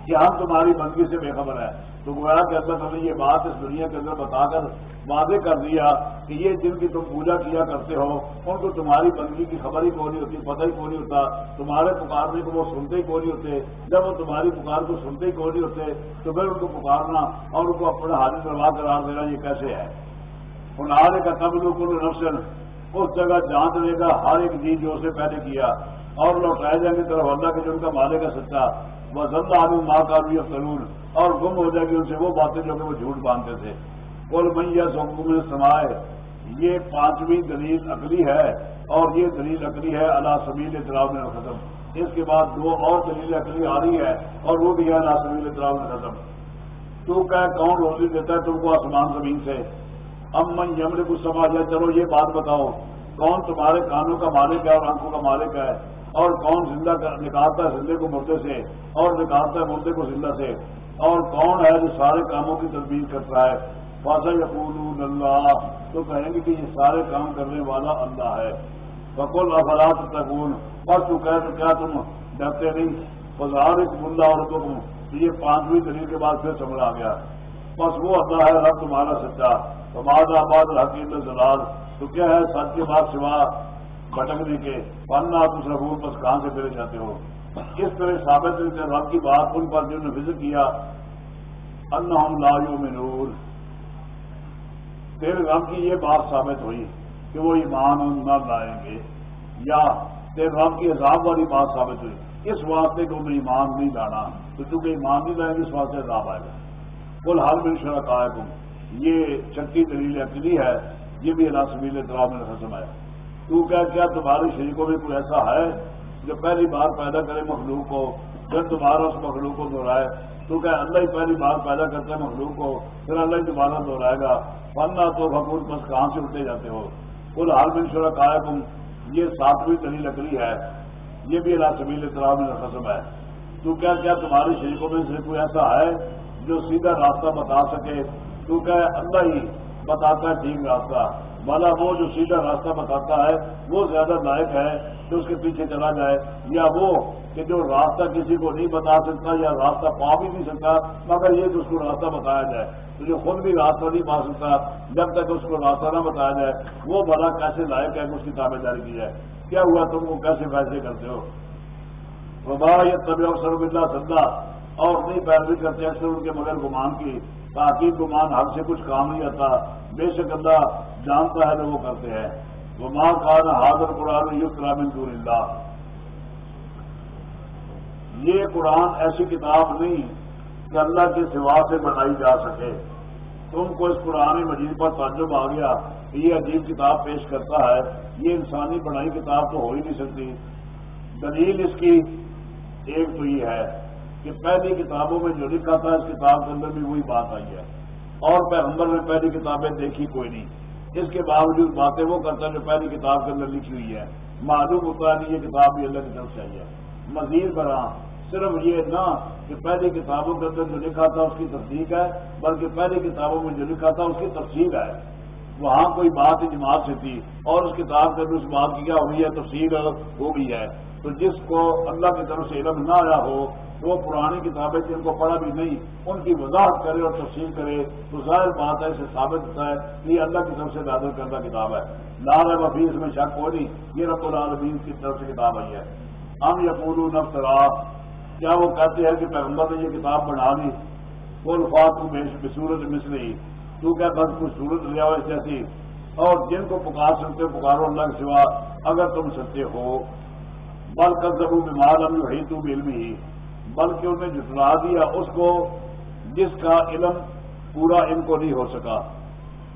کہ ہم تمہاری بندگی سے بے خبر ہے تو گویا کہ اللہ تعالیٰ نے یہ بات اس دنیا کے اندر بتا کر واضح کر دیا کہ یہ جن کی تم پوجا کیا کرتے ہو، ان کو تمہاری بندگی کی خبر ہی کون نہیں ہوتی، پتہ ہی کون نہیں ہوتا، تمہارے پکارنے کو وہ سنتے ہی نہیں ہوتے، جب وہ تمہاری پکار کو سنتے ہی کون نہیں ہوتے، تو پھر ان کو پکارنا اور ان کو اپنے حاضر کروا قرار دینا یہ کیسے ہے؟ ان آنے کا قبل کل نفسن اس جگہ جانچ لے گا، ہر ایک چیز جو اسے پہلے کیا اور لوٹائے جائیں گے طرف اللہ کے جو ان کا مالک ہے سچا۔ وہ زندہ آدمی ماں کا بھی افسرون اور گم ہو جائے گی ان سے، وہ باتیں جو کہ وہ جھوٹ باندھتے تھے۔ اور میاں سوکو میں سمائے یہ پانچویں دلیل اکلی ہے اور یہ دلیل اکلی ہے اللہ سبیل اطلاع میں ختم اس کے بعد دو اور دلیل اکلی آ رہی ہے اور وہ بھی ہے اللہ سبیل اطلاع میں ختم تو کہ کون روزی دیتا ہے تم کو آسمان زمین سے؟ اب من یمر کو سما جائے چلو یہ بات بتاؤ، کون تمہارے کانوں کا مالک ہے اور آنکھوں کا مالک ہے؟ اور کون زندہ نکالتا ہے زندے کو مردے سے اور نکالتا ہے مردے کو زندہ سے اور کون ہے جو سارے کاموں کی تدبیر کرتا ہے؟ فاضل یقول اللہ تو کہیں گے کہ یہ سارے کام کرنے والا اللہ ہے۔ بکول افراد تکون بس تو کہہ تو کیا تم ڈرتے نہیں؟ فضار بندہ اور تم یہ پانچویں دلیل کے بعد پھر سمجھ آ گیا۔ بس وہ اللہ ہے، رب تمہارا سچا۔ تمہارا آباد حقیق زلال تو کیا ہے سچ کے بعد سوا؟ بھٹکنے کے پننا دوسرا روپ بس کہاں سے پھرے جاتے ہو؟ اس طرح ثابت رب کی بات ان پر جنہوں نے وزٹ کیا ان لاجو میں نور تیرے رب کی یہ بات ثابت ہوئی کہ وہ ایمان نہ لائیں گے، یا تیرے رب کی عذاب والی بات ثابت ہوئی۔ اس واسطے کو میں ایمان نہیں لانا۔ تو چونکہ ایمان نہیں لائیں گے، اس واسطے عذاب آئے گا۔ کل حال میں شرک آئے تم یہ چھٹی دلیل اکلی ہے، یہ بھی اللہ سبیل اطلاع میں رسم ہے تو کیا کیا تمہارے شریکوں میں کوئی ایسا ہے جو پہلی بار پیدا کرے مخلوق کو؟ پھر تمہارا اس مخلوق کو دہرائے تو کیا اللہ ہی پہلی بار پیدا کرتا ہے مخلوق کو، پھر اللہ ہی دوبارہ دہرائے گا۔ فننا تو بھگور بس کہاں سے اٹھتے جاتے ہو؟ کل حال میں شرک آئے تم یہ ساتویں تلی لکڑی ہے۔ یہ بھی اللہ سبیل اطلاع میں رسم ہے۔ تو کیا کیا تمہارے شریکوں میں سے کوئی ایسا ہے جو سیدھا راستہ بتا سکے؟ تو کیا اللہ ہی بتاتا ہے ٹھیک راستہ۔ والا وہ جو سیدھا راستہ بتاتا ہے، وہ زیادہ لائق ہے کہ اس کے پیچھے چلا جائے، یا وہ کہ جو راستہ کسی کو نہیں بتا سکتا یا راستہ پا بھی نہیں سکتا، مگر یہ کہ اس کو راستہ بتایا جائے۔ تو جو خود بھی راستہ نہیں پا سکتا، جب تک اس کو راستہ نہ بتایا جائے، وہ بڑا کیسے لائق ہے کہ اس کی تابے داری کی جائے کیا ہوا تم وہ کیسے فیصلے کرتے ہو؟ وبا یہ طبی افسر بلّہ سدا۔ اور نہیں پیروی کرتے اکثر ان کے مگر گمان کی۔ تاکہ گمان حق سے کچھ کام نہیں آتا۔ بے شک اللہ جانتا ہے تو وہ کرتے ہیں۔ وہ ماں کان حاضر قرآن یوگ کرام دور اللہ۔ یہ قرآن ایسی کتاب نہیں کہ اللہ کے سوا سے بنائی جا سکے۔ تم کو اس قرآن مجید پر تعجب آ گیا کہ یہ عجیب کتاب پیش کرتا ہے۔ یہ انسانی بنائی کتاب تو ہو ہی نہیں سکتی۔ دلیل اس کی ایک تو یہ ہے کہ پہلی کتابوں میں جو لکھا تھا، اس کتاب کے اندر بھی وہی بات آئی ہے۔ اور پیغمبر نے پہلی کتابیں دیکھی، کوئی نہیں۔ اس کے باوجود باتیں وہ کرتا ہے جو پہلی کتاب کے اندر لکھی ہوئی ہے۔ معلوم ہوتا ہے کہ یہ کتاب بھی اللہ کی طرف سے آئی ہے۔ مزید برآں صرف یہ نہ کہ پہلی کتابوں کے اندر جو لکھا تھا، اس کی تصدیق ہے، بلکہ پہلی کتابوں میں جو لکھا تھا، اس کی تفصیل ہے۔ وہاں کوئی بات جماعت سے تھی اور اس کتاب کے اندر اس بات کی کیا ہوئی ہے تفصیل ہو گئی ہے۔ تو جس کو اللہ کی طرف سے علم نہ آیا ہو وہ پرانی کتابیں جن کو پڑھا بھی نہیں، ان کی وضاحت کرے اور تفصیل کرے تو ظاہر بات ہے، اسے ثابت ہوتا ہے کہ یہ اللہ کی طرف سے نازل کردہ کتاب ہے۔ لال وفی اس میں شک ہو نہیں، یہ رب العالمین کی طرف سے کتاب آئی ہے۔ ہم یقول نفتراب کیا وہ کہتے ہیں کہ پیغمبر نے یہ کتاب بنا لی؟ وہ الفاظ کو بصورت مسلی تو کیا بس کوئی صورت لیا ہو جیسی؟ اور جن کو پکار سکتے پکارو اللہ کے سوا، اگر تم سچے ہو۔ بل کر سکوں بیمار ہم جو ہے تو علم ہی بلکہ انہیں جٹلا دیا، اس کو جس کا علم پورا ان کو نہیں ہو سکا۔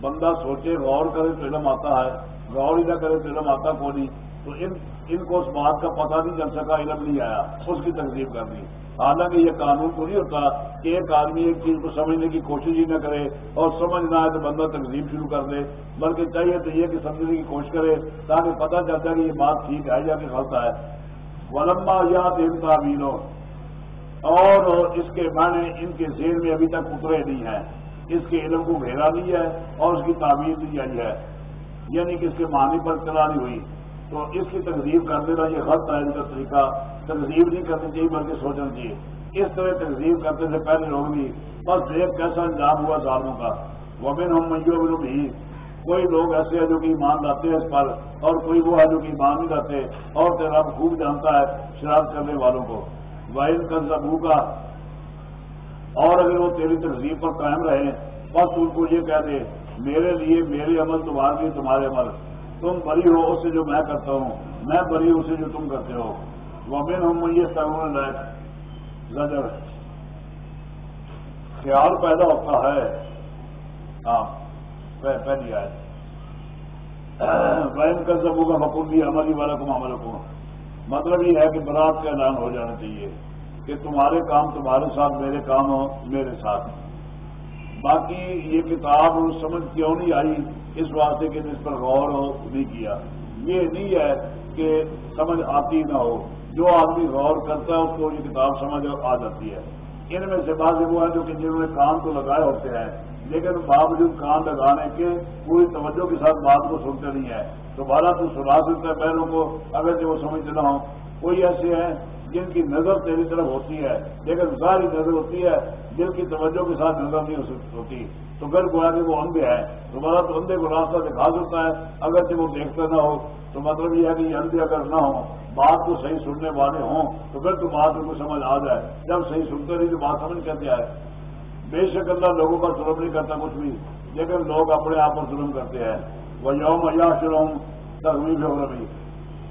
بندہ سوچے، غور کرے تو علم آتا ہے، غور ہی نہ کرے تو علم آتا کو نہیں تو ان ان کو اس بات کا پتہ نہیں چل سکا، علم نہیں آیا، اس کی تقسیم کر دی۔ حالانکہ یہ قانون تو نہیں ہوتا کہ ایک آدمی ایک چیز کو سمجھنے کی کوشش ہی نہ کرے اور سمجھ نہ آئے تو بندہ تقسیم شروع کر دے۔ بلکہ چاہیے تو یہ کہ سمجھنے کی کوشش کرے تاکہ پتہ چلتا ہے کہ یہ بات ٹھیک ہے یا کہ غلط ہے۔ ولما یا دین تعبیروں اور اس کے معنی ان کے ذہن میں ابھی تک اترے نہیں ہیں۔ اس کے علم کو گھیرا نہیں ہے اور اس کی تعمیر نہیں آئی ہے۔ یعنی کہ اس کے معنی پر چلا نہیں ہوئی۔ تو اس کی تقزیب کر دینا یہ غلط ہے ان کا طریقہ تقزیب نہیں کرنی چاہیے، بلکہ سوچنا چاہیے۔ اس طرح تقزیب کرتے سے پہلے لوگ بھی بس ایک کیسا انجام ہوا ظالموں کا۔ وہ بن ہم میو بھی کوئی لوگ ایسے ہیں جو کہ ایمان لاتے ہیں اس پر، اور کوئی وہ ہے جو کہ ایمان نہیں لاتے، اور تیرا خوب جانتا ہے شراب کرنے والوں کو۔ واحد کا زبو کا اور اگر وہ تیری تہذیب پر قائم رہے، بس ان کو یہ کہہ دے، میرے لیے میرے عمل تمہارے لیے تمہارے عمل۔ تم بری ہو اس سے جو میں کرتا ہوں، میں بری ہوں اسے جو تم کرتے ہو۔ وہ بن ہوں یہ ترون زجر۔ خیال پیدا ہوتا ہے۔ ہاں پہلی آئے وائن کا زبو کا حکم بھی عملی والا کم عمل کو مطلب یہ ہے کہ برات کا اعلان ہو جانا چاہیے کہ تمہارے کام تمہارے ساتھ، میرے کام ہو، میرے ساتھ۔ باقی یہ کتاب سمجھ کیوں نہیں آئی؟ اس واسطے کہ اس پر غور ہو، نہیں کیا۔ یہ نہیں ہے کہ سمجھ آتی نہ ہو۔ جو آدمی غور کرتا ہے، اس کو یہ کتاب سمجھ آ جاتی ہے۔ ان میں سے بعض وہ ہیں جو کہ جنہوں نے کام تو لگائے ہوتے ہیں لیکن باوجود کام لگانے کے پوری توجہ کے ساتھ بات کو سنتے نہیں ہے۔ تو بالا تو سنا سکتا ہے پہلوں کو اگر جو وہ سمجھتے نہ ہوں۔ کوئی ایسے ہیں جن کی نظر تیری طرف ہوتی ہے، لیکن ساری نظر ہوتی ہے، جن کی توجہ کے ساتھ نظر نہیں ہوتی۔ تو گھر گویا کہ وہ اندھے ہے دوبارہ تو اندھے کو راستہ دکھا سکتا ہے اگر سے وہ دیکھتا نہ ہو۔ تو مطلب یہ ہے کہ یہ اندھے اگر نہ ہو بات کو صحیح سننے والے ہوں، تو پھر تو بات کو سمجھ آ جائے۔ جب صحیح سنتے نہیں تو بات سمجھ کہتے آئے؟ بے شک اللہ لوگوں پر ظلم نہیں کرتا، کچھ بھی۔ لیکن لوگ اپنے آپ پر ظلم کرتے ہیں۔ وہ یوم یا شروم ہو رہی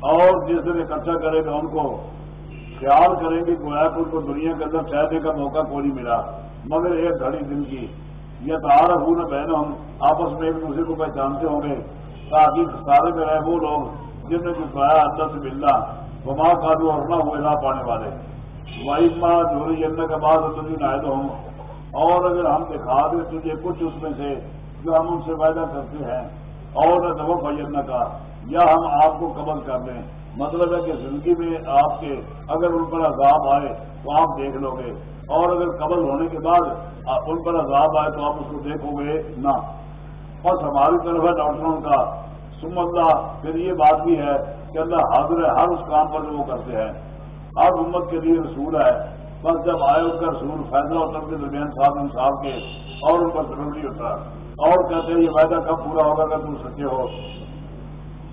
اور جس دن اکٹھا کرے گا ان کو، خیال کریں گے گویا ان کو دنیا کے اندر ٹھہرنے کا موقع کوئی نہیں ملا۔ مگر ایک گھڑی دن کی۔ یہ تارا ہوں نہ بہن ہم آپس میں ایک دوسرے کو پہچانتے ہوں گے۔ تاکہ سارے میں رہے وہ لوگ جن نے کچھ پایا اندر سے ملنا وما کادو اور نہ ہوئے نہ پانے والے۔ وہی ماں جوڑی جننے کے بعد تجھے نائد ہوں اور اگر ہم دکھا دیں تجھے کچھ اس میں سے جو ہم ان سے وعدہ کرتے ہیں، اور نہ دبو بھجن کا یا ہم آپ کو قبل کر دیں مطلب ہے کہ زندگی میں آپ کے اگر ان پر عذاب آئے تو آپ دیکھ لو گے۔ اور اگر قبل ہونے کے بعد ان پر عذاب آئے تو آپ اس کو دیکھو گے نہ۔ بس ہماری طرف ہے ڈاکٹروں کا۔ سم اللہ، پھر یہ بات بھی ہے کہ اللہ حاضر ہے، ہر اس کام پر جو وہ کرتے ہیں۔ ہر امت کے لیے رسول ہے۔ بس جب آئے ان کا رسول فیصلہ ہوتا ان کے درمیان صاحب انصاف کے اور ان پر ضروری ہوتا اور کہتے ہیں، یہ وعدہ کب پورا ہوگا اگر تم سچے ہو؟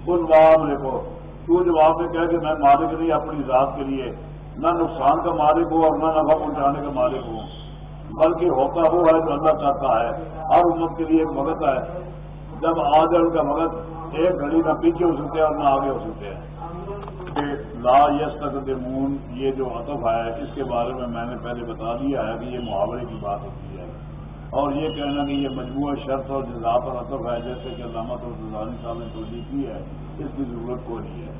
کل باب لکھو۔ تو جواب میں کہہ کہ میں مالک نہیں، اپنی ذات کے لیے۔ نہ نقصان کا مالک ہوں اور نہ نفع پہنچانے کا مالک ہوں۔ بلکہ ہوتا وہ ہے جو اللہ چاہتا ہے۔ ہر امت کے لیے ایک وقت ہے۔ جب آ جائے ان کا وقت ایک گھڑی نہ پیچھے ہو سکتے ہیں اور نہ آگے ہو سکتے۔ ہیں لا یس تک مون یہ جو عطف ہے، اس کے بارے میں میں نے پہلے بتا دیا ہے کہ یہ محاورے کی بات ہوتی ہے۔ اور یہ کہنا کہ یہ مجموعہ شرط اور جزا پر اطف ہے، جیسے کہ علامت اور صاحب نے توجہ کی ہے، اس کی ضرورت کوئی نہیں ہے۔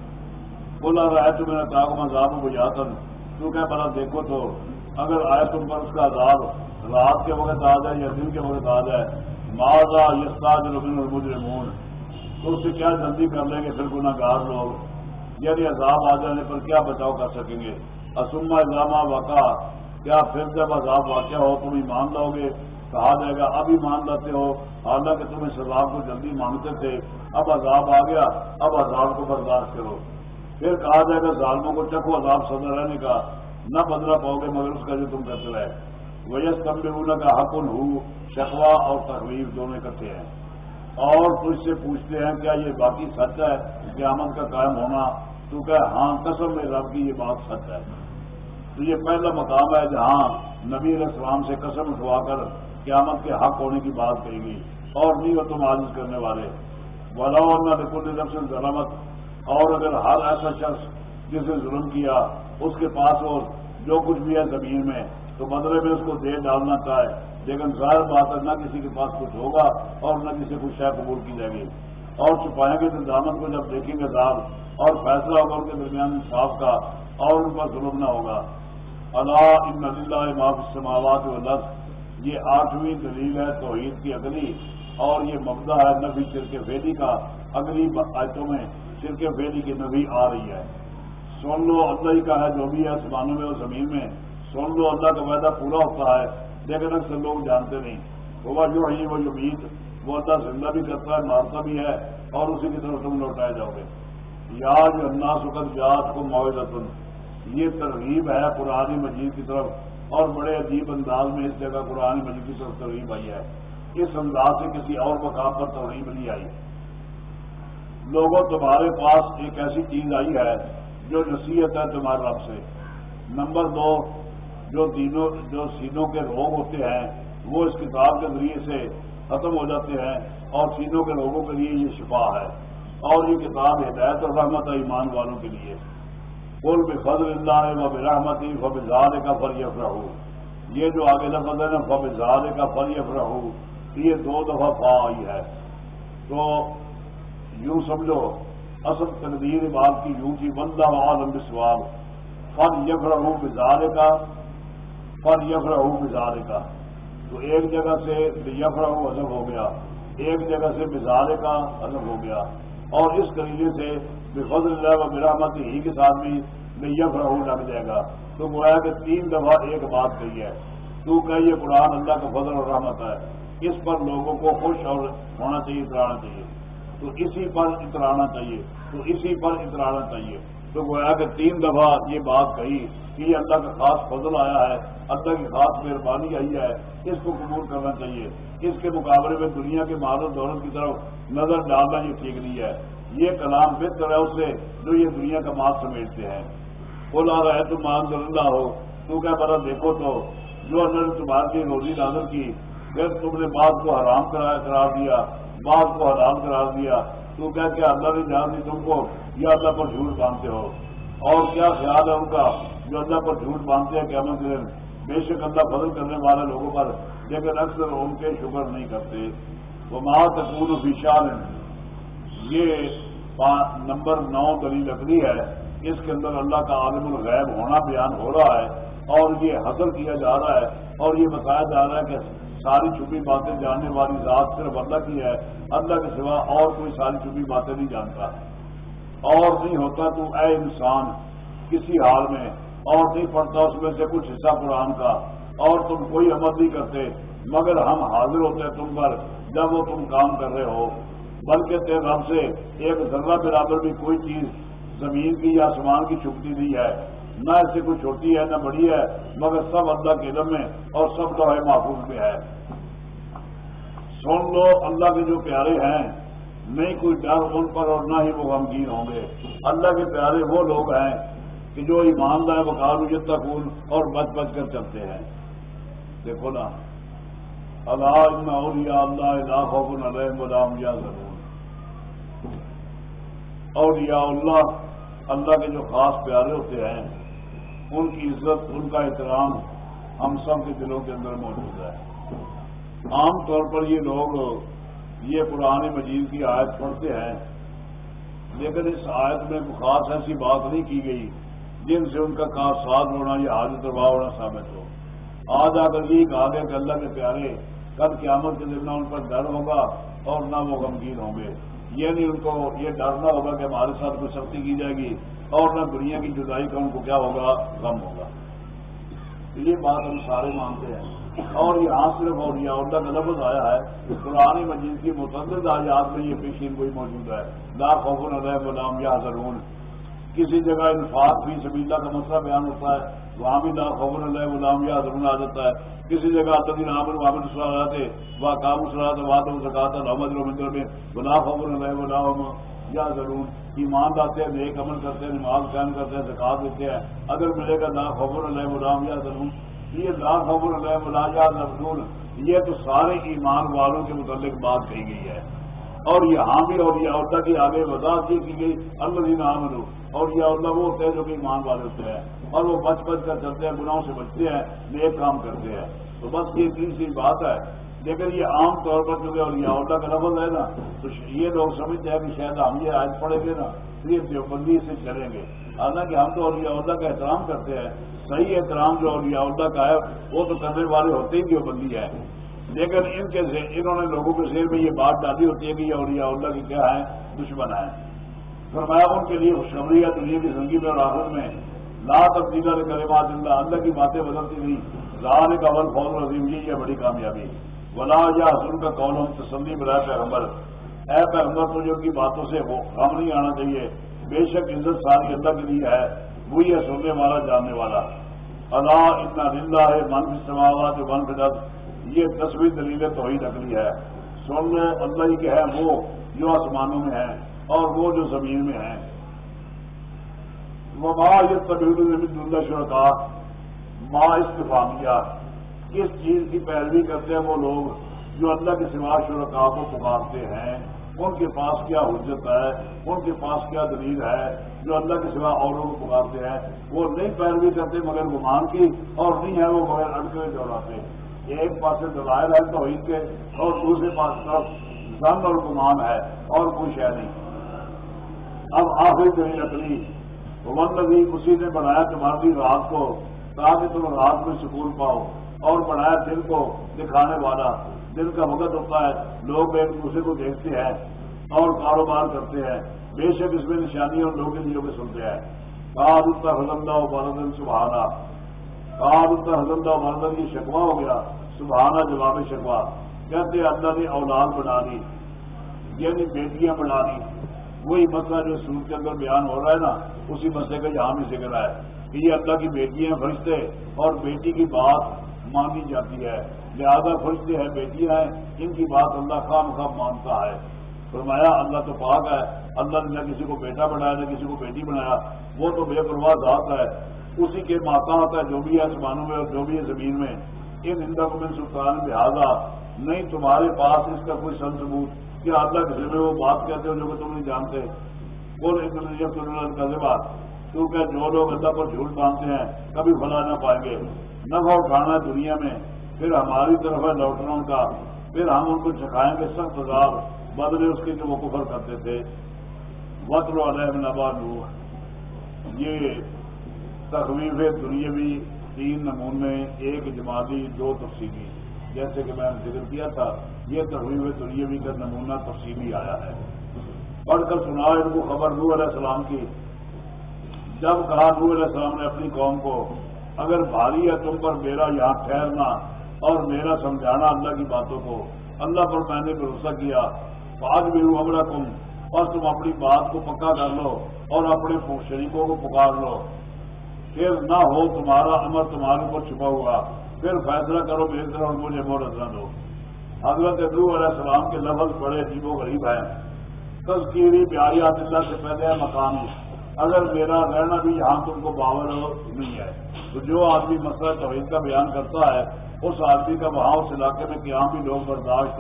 بولا رہا تو میرا تاغ مذاب کو بجاتن تو بڑا دیکھو تو، اگر آئے تم پر اس کا عذاب رات کے وقت آ جائے یا دن کے وقت آ جائے ماضا یستاج ربین المجرمون؟ تو اس سے کیا جلدی کر لیں گے؟ پھر گناہ گار لوگ۔ یعنی عذاب آ جانے پر کیا بچاؤ کر سکیں گے؟ اسما علامہ واقع کیا پھر جب عذاب واقع ہو تم ایمان لاؤ گے؟ کہا جائے گا، اب مان لاتے ہو۔ حالانکہ تمہیں سزا کو جلدی مانگتے تھے۔ اب عذاب آ گیا۔ اب عذاب کو برداشت کرو۔ پھر کہا جائے گا، ظالموں کو چکو عذاب سزا رہنے کا۔ نہ بدلا پاؤ گے مگر اس کا جو تم کرتے رہے۔ ویس کم ہونے کا حقن ہو۔ شکوا اور تقریب دونوں اکٹھے ہیں۔ اور تجھ سے پوچھتے ہیں، کیا یہ باقی سچ ہے؟ قیامت کا قائم ہونا۔ تو کہ ہاں قسم میں رب کی یہ بات سچ ہے۔ تو یہ پہلا مقام ہے جہاں نبی علیہ السلام سے قسم اٹھوا کر قیامت کے حق ہونے کی بات کہے گی اور نہیں وہ تم عاجز کرنے والے۔ بلا نہ بالکل نفس ظلمت۔ اور اگر ہر ایسا شخص جس نے ظلم کیا، اس کے پاس وہ جو کچھ بھی ہے زمین میں، تو بدلے میں اس کو دے ڈالنا چاہے۔ لیکن ظاہر بات ہے، نہ کسی کے پاس کچھ ہوگا اور نہ کسی کو شہ قبول کی جائے گی۔ اور چھپائیں گے تو کو جب دیکھیں گے صاحب اور فیصلہ ہوگا ان کے درمیان انصاف کا اور ان پر ظلم نہ ہوگا۔ اللہ ان اللہ معاف سماوات و لفظ یہ آٹھویں دلیل ہے توحید کی اگلی۔ اور یہ مبدہ ہے نبی شرک فیلی کا۔ اگلی آیتوں میں شرک فیلی کی نبی آ رہی ہے۔ سن لو اللہ ہی کا ہے جو بھی ہے آسمانوں میں اور زمین میں۔ سن لو اللہ کا وعدہ پورا ہوتا ہے۔ لیکن اکثر لوگ جانتے نہیں۔ وہ جو ہے وہ جو وہ اللہ زندہ بھی کرتا ہے، مارتا بھی ہے، اور اسی کی طرف تم لوٹائے جاؤ گے۔ یا جو اللہ سکت جات کو معاوضہ یہ ترغیب ہے پرانی مجید کی طرف، اور بڑے عجیب انداز میں اس جگہ قرآن مجید کی طرف ترغیب آئی ہے۔ اس انداز سے کسی اور مقام پر ترغیب نہیں آئی۔ لوگوں، تمہارے پاس ایک ایسی چیز آئی ہے جو نصیحت ہے تمہارے رب سے۔ نمبر دو، جو دینوں جو سینوں کے روگ ہوتے ہیں، وہ اس کتاب کے ذریعے سے ختم ہو جاتے ہیں اور سینوں کے لوگوں کے لیے یہ شفا ہے اور یہ کتاب ہدایت اور رحمت ہے ایمان والوں کے لیے۔ کل بھی فضل اللہ و برحمتی فب زاد کا فری افرح یہ جو آگے لفظ ہے نا فب زاد کا فری افرح یہ دو دفعہ فا آئی ہے۔ تو یوں سمجھو، اصل تقدیر بات کی یوں کی بندہ عالم سواب فر یفرح بزار کا فر یفرح بزار کا تو ایک جگہ سے یفرح ازب ہو گیا، ایک جگہ سے بزار کا ازب ہو گیا۔ اور اس طریقے سے بے اللہ و برحمت ہی کے ساتھ بھی میں یف لگ جائے گا۔ تو گویا کہ تین دفعہ ایک بات کہی ہے، تو کہ یہ قرآن اللہ کا فضل اور رحمت ہے۔ اس پر لوگوں کو خوش اور ہونا چاہیے، اترانا چاہیے۔ تو اسی پر اترانا چاہیے، تو اسی پر اترانا چاہیے۔ تو گویا کہ تین دفعہ یہ بات کہی کہ یہ اللہ کا خاص فضل آیا ہے، اللہ کی خاص مہربانی آئی ہے، اس کو قبول کرنا چاہیے۔ اس کے مقابلے میں دنیا کے مال و دولت کی طرف نظر ڈالنا یہ ٹھیک نہیں ہے۔ یہ کلام بہتر ہے اس سے جو یہ دنیا کا مال سمیٹتے ہیں۔ بولا رہے تو مان اللہ ہو تو کیا پتا دیکھو تو جو اللہ نے تمہارے کی روزی نازل کی، پھر تم نے بات کو حرام قرار دیا بات کو حرام قرار دیا۔ تو کیا کیا اللہ نے جان دی تم کو یا اللہ پر جھوٹ باندھتے ہو۔ اور کیا خیال ہے ان کا جو اللہ پر جھوٹ باندھتے ہیں کہ دن؟ بے شک اللہ فضل کرنے والے لوگوں پر، لیکن اکثر ان کے شکر نہیں کرتے۔ وہ ماں تکون یہ نمبر نو دلیل لکڑی ہے۔ اس کے اندر اللہ کا عالم الغیب ہونا بیان ہو رہا ہے اور یہ حضر کیا جا رہا ہے اور یہ بتایا جا رہا ہے کہ ساری چھپی باتیں جاننے والی ذات صرف اللہ کی ہے، اللہ کے سوا اور کوئی ساری چھپی باتیں نہیں جانتا۔ اور نہیں ہوتا تو اے انسان، کسی حال میں اور نہیں پڑتا اس میں سے کچھ حصہ قرآن کا، اور تم کوئی عمل نہیں کرتے، مگر ہم حاضر ہوتے ہیں تم پر جب وہ تم کام کر رہے ہو۔ بلکہ تیز ہم سے ایک ذرہ برابر بھی کوئی چیز زمین کی یا آسمان کی چھپتی نہیں ہے۔ نہ اس سے کوئی چھوٹی ہے، نہ بڑی ہے، مگر سب اللہ کے علم میں اور سب تو ہے محفوظ میں ہے۔ سن لو، اللہ کے جو پیارے ہیں، نہیں کوئی ڈر ان پر اور نہ ہی وہ غمگین ہوں گے۔ اللہ کے پیارے وہ لوگ ہیں کہ جو ایمان لائے وکال تک اور بچ بچ کر چلتے ہیں۔ دیکھو نا اللہ اولیاء اللہ علاقوں علیہ مدام یا ضرور اور اللہ اللہ کے جو خاص پیارے ہوتے ہیں ان کی عزت ان کا احترام ہم سب کے دلوں کے اندر موجود ہے۔ عام طور پر یہ لوگ یہ پرانے مجید کی آیت پڑھتے ہیں، لیکن اس آیت میں خاص ایسی بات نہیں کی گئی جن سے ان کا ساتھ ہونا یا حاضر دبا ہونا ثابت ہو۔ آج آ کر یہ کہا گیا کہ اللہ کے پیارے، کل قیامت کے دن نہ ان پر ڈر ہوگا اور نہ وہ غمگین ہوں گے۔ یہ نہیں ان کو یہ ڈرنا ہوگا کہ ہمارے ساتھ کوئی سختی کی جائے گی۔ اور نہ دنیا کی جدائی کا ان کو کیا ہوگا؟ غم ہوگا۔ یہ بات ہم سارے مانتے ہیں۔ اور یہاں صرف اور یہ عہدہ کا لفظ آیا ہے، قرآن مجید کی متعدد آیات میں یہ پیشین کوئی موجود ہے۔ لا خوف علیہ غلام یا ضرور کسی جگہ انفاق بھی سبیلا کا مسئلہ بیان ہوتا ہے، وہاں بھی لا خوف علیہ غلام یا ضرور آ جاتا ہے۔ کسی جگہ تدین عامر محمد صلاح تھے وہ کام صلاح تھا وہاں تو سکھاتا محمد میں بلا خبر علیہ غلام یا ضرور ایمان لاتے ہیں، نیک عمل کرتے ہیں، نماز قائم کرتے ہیں زکات دیتے ہیں۔ اگر ملے گا لا خبر علیہ غلام یا ضرور یہ لا خبر علیہ ملاجات رسول یہ تو سارے ایمان والوں کے متعلق بات کہی گئی ہے۔ اور یہاں بھی اور یہ عورتہ کی آگے وضاحت یہ کی گئی اللہ دین اور یہ عورتہ وہ ہوتے ہیں جو کہ ایمان والے ہوتے ہیں۔ اور وہ بچ بچ کر چلتے ہیں، گناہوں سے بچتے ہیں، نیک کام کرتے ہیں۔ تو بس یہ تیسری بات ہے لیکن یہ عام طور پر جو اور یہ عورتہ کا لفظ ہے نا، تو یہ لوگ سمجھتے ہیں کہ شاید ہم یہ آج پڑھیں گے نا یہ دیوبندی سے چلیں گے۔ حالانکہ ہم تو اور عہدہ کا احترام کرتے ہیں۔ صحیح احترام جو اور عہدہ کا ہے، وہ تو کرنے والے ہوتے ہی دیوبندی ہے۔ لیکن ان کے انہوں نے لوگوں کے ذہن میں یہ بات ڈالی ہوتی ہے کہ یہ اولیاء اللہ کی کیا ہے، دشمن ہے۔ فرمایا ان کے لیے خوشخبری ہے دنیا کی زندگی میں اور آخر میں۔ لا تبدیل کرے بات اللہ اللہ کی باتیں بدلتی نہیں۔ راہ کا ول فوج عظیم یہ بڑی کامیابی ہے۔ ولا یا حسن کا کون ہم تسلی میں رہے پیغمبر۔ اے پیغمبر تو جو کی باتوں سے وہ کام نہیں آنا چاہیے۔ بے شک عزت ساری اللہ کے لیے ہے، وہی ہے سننے والا، جاننے والا۔ اللہ اتنا زندہ ہے من کی سماوات جو من کے یہ تصویر دلیل توحید عقلی ہے۔ سن اللہ ہی کے ہیں وہ جو آسمانوں میں ہیں اور وہ جو زمین میں ہیں وہ ماں یہ طبیعت دلہ شرکا ماں استفامیہ کس چیز کی پیروی کرتے ہیں وہ لوگ جو اللہ کے سوا شرکا کو پکارتے ہیں، ان کے پاس کیا حجت ہے، ان کے پاس کیا دلیل ہے جو اللہ کے سوا اوروں کو پکارتے ہیں؟ وہ نہیں پیروی کرتے مگر گمان کی، اور نہیں ہے وہ مگر اڑکے دوڑاتے ایک پاس دلائل ہے تو کے، اور دوسرے پاس طرف زن اور گمان ہے، اور کوئی شہ نہیں۔ اب آخری دن لکڑی من نبی اسی نے بنایا تمہاری رات کو، تاکہ تم رات میں سکون پاؤ۔ اور بنایا دل کو دکھانے والا۔ دل کا وقت ہوتا ہے۔ لوگ ایک دوسرے کو دیکھتے ہیں اور کاروبار کرتے ہیں۔ بے شک اس میں نشانی اور لوگ دلوں کے سنتے ہیں۔ کار اتنا حضمدہ و بردن سبحانہ کار اتنا حضمدہ و بردن کی شکوا ہو گیا۔ سبحانہ جواب شکوا کہتے اللہ نے اولاد بنا دی۔ یعنی بیٹیاں بنا دی۔ وہی مسئلہ جو سور کے اندر بیان ہو رہا ہے نا، اسی مسئلے کا یہاں بھی ذکر ہے۔ کہ یہ اللہ کی بیٹیاں فرشتے۔ اور بیٹی کی بات مانی جاتی ہے۔ لہذا فرشتے ہیں، بیٹیاں ہیں، ان کی بات اللہ خام خام مانتا ہے۔ فرمایا، اللہ تو پاک ہے۔ اللہ نے نہ کسی کو بیٹا بنایا، نہ کسی کو بیٹی بنایا۔ وہ تو بے پرواہ ذات ہے۔ اسی کے ماتا ہوتا ہے، جو بھی ہے آسمانوں میں اور جو بھی ہے زمین میں۔ ان کو میں سلطان، لہٰذا نہیں تمہارے پاس اس کا کوئی سن ثبوت کہ اللہ کے ذمہ وہ بات کہتے ہو جو کہ تم نہیں جانتے۔ وہ بات کیونکہ جو لوگ اللہ پر جھوٹ باندھتے ہیں، کبھی بھلا نہ پائیں گے۔ نفع اٹھانا دنیا میں، پھر ہماری طرف ہے لوٹنا ان کا۔ پھر ہم ان کو چکھائیں گے سخت ہزار بدلے اس کے جو وہ کفر کرتے تھے۔ وطر علیہ نباد یہ تخویف دنیاوی تین نمونے، ایک جماعتی، دو تفصیلی۔ جیسے کہ میں نے ذکر کیا تھا، یہ تحریر دنیاوی کا نمونہ تفصیلی آیا ہے۔ پڑھ کر سنا ان کو خبر نور علیہ السلام کی۔ جب کہا نور علیہ السلام نے اپنی قوم کو اگر بھاری ہے تم پر میرا یہاں ٹھہرنا اور میرا سمجھانا اللہ کی باتوں کو۔ اللہ پر میں نے بھروسہ کیا۔ آج بھی ہوں امرا تم بس تم اپنی بات کو پکا کر لو اور اپنے شریکوں کو پکار لو۔ پھر نہ ہو، تمہارا امر تمہارے اوپر چھپا ہوا۔ پھر فیصلہ کرو طرح اور مجھے وہ نہ دو۔ حضرت ابو علیہ السلام کے لفظ بڑے عجیب و غریب ہیں۔ تذکیری پیاری اللہ سے پہلے ہے، مقامی۔ اگر میرا رہنا بھی یہاں تم کو باور نہیں ہے۔ تو جو آدمی مسئلہ توحید کا بیان کرتا ہے، اس آدمی کا وہاں اس علاقے میں کہ بھی لوگ برداشت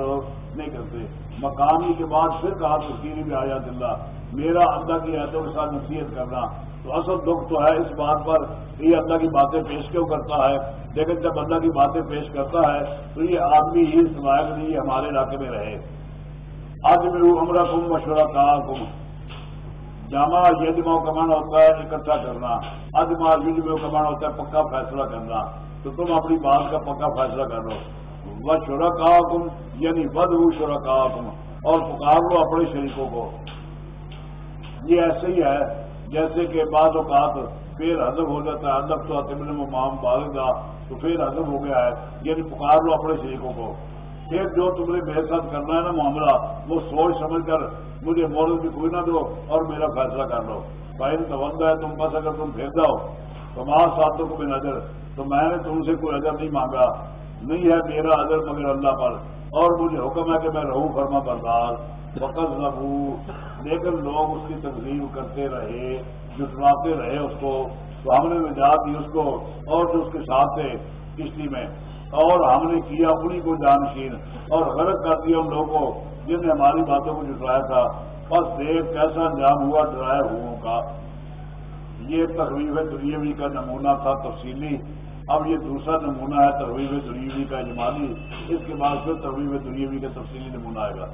نہیں کرتے۔ مقامی کے بعد پھر کہا تذکیری بھی آیات اللہ، میرا اللہ کی ایتوں کے ساتھ نصیحت کرنا۔ تو اصل دکھ تو ہے اس بات پر، کہ یہ اللہ کی باتیں پیش کیوں کرتا ہے؟ لیکن جب اللہ کی باتیں پیش کرتا ہے، تو یہ آدمی ہی اس لائق نہیں ہمارے علاقے میں رہے۔ آج بھی عمرہ کم مشورہ کہا کم جامع یجما کا من ہوتا ہے، اکٹھا کرنا۔ ادما یجما کا من ہوتا ہے، پکا فیصلہ کرنا۔ تو تم اپنی بات کا پکا فیصلہ کر لو۔ وہ شورا کہا کم یعنی بد ہو شورا کہا کم اور پکار لو اپنے شریکوں کو۔ یہ ایسے ہی ہے، جیسے کہ بعض اوقات پھر ہزم ہو جاتا ہے ادب تو اتمن مام بال گا تو پھر ہزم ہو گیا ہے۔ یعنی پکار لو اپنے شریکوں کو۔ پھر جو تم نے میرے ساتھ کرنا ہے نا معاملہ، وہ سوچ سمجھ کر مجھے مورل بھی کوئی نہ دو اور میرا فیصلہ کر لو۔ بھائی تو ہے، تم بس اگر تم پھر جاؤ تمہارا ساتھوں کو بھی نظر۔ تو میں نے تم سے کوئی اجر نہیں مانگا۔ نہیں ہے میرا اجر مگر اللہ پر۔ اور مجھے حکم ہے کہ میں رہوں فرما بردار۔ وقت لگو لیکن لوگ اس کی تقسیم کرتے رہے جٹواتے رہے اس کو۔ تو ہم نے نجات دی اس کو اور جو اس کے ساتھ تھے کشتی میں اور ہم نے کیا انہیں کو جانشین اور غلط کر دیا ان لوگوں کو، جن نے ہماری باتوں کو جٹوایا تھا۔ بس دیکھ کیسا انجام ہوا ڈرایا ہو کا۔ یہ تقریب دریوی کا نمونہ تھا تفصیلی۔ اب یہ دوسرا نمونہ ہے ترغیب دریوی کا اجمالی۔ اس کے بعد پھر ترغیب دریوی کا تفصیلی نمونہ آئے گا۔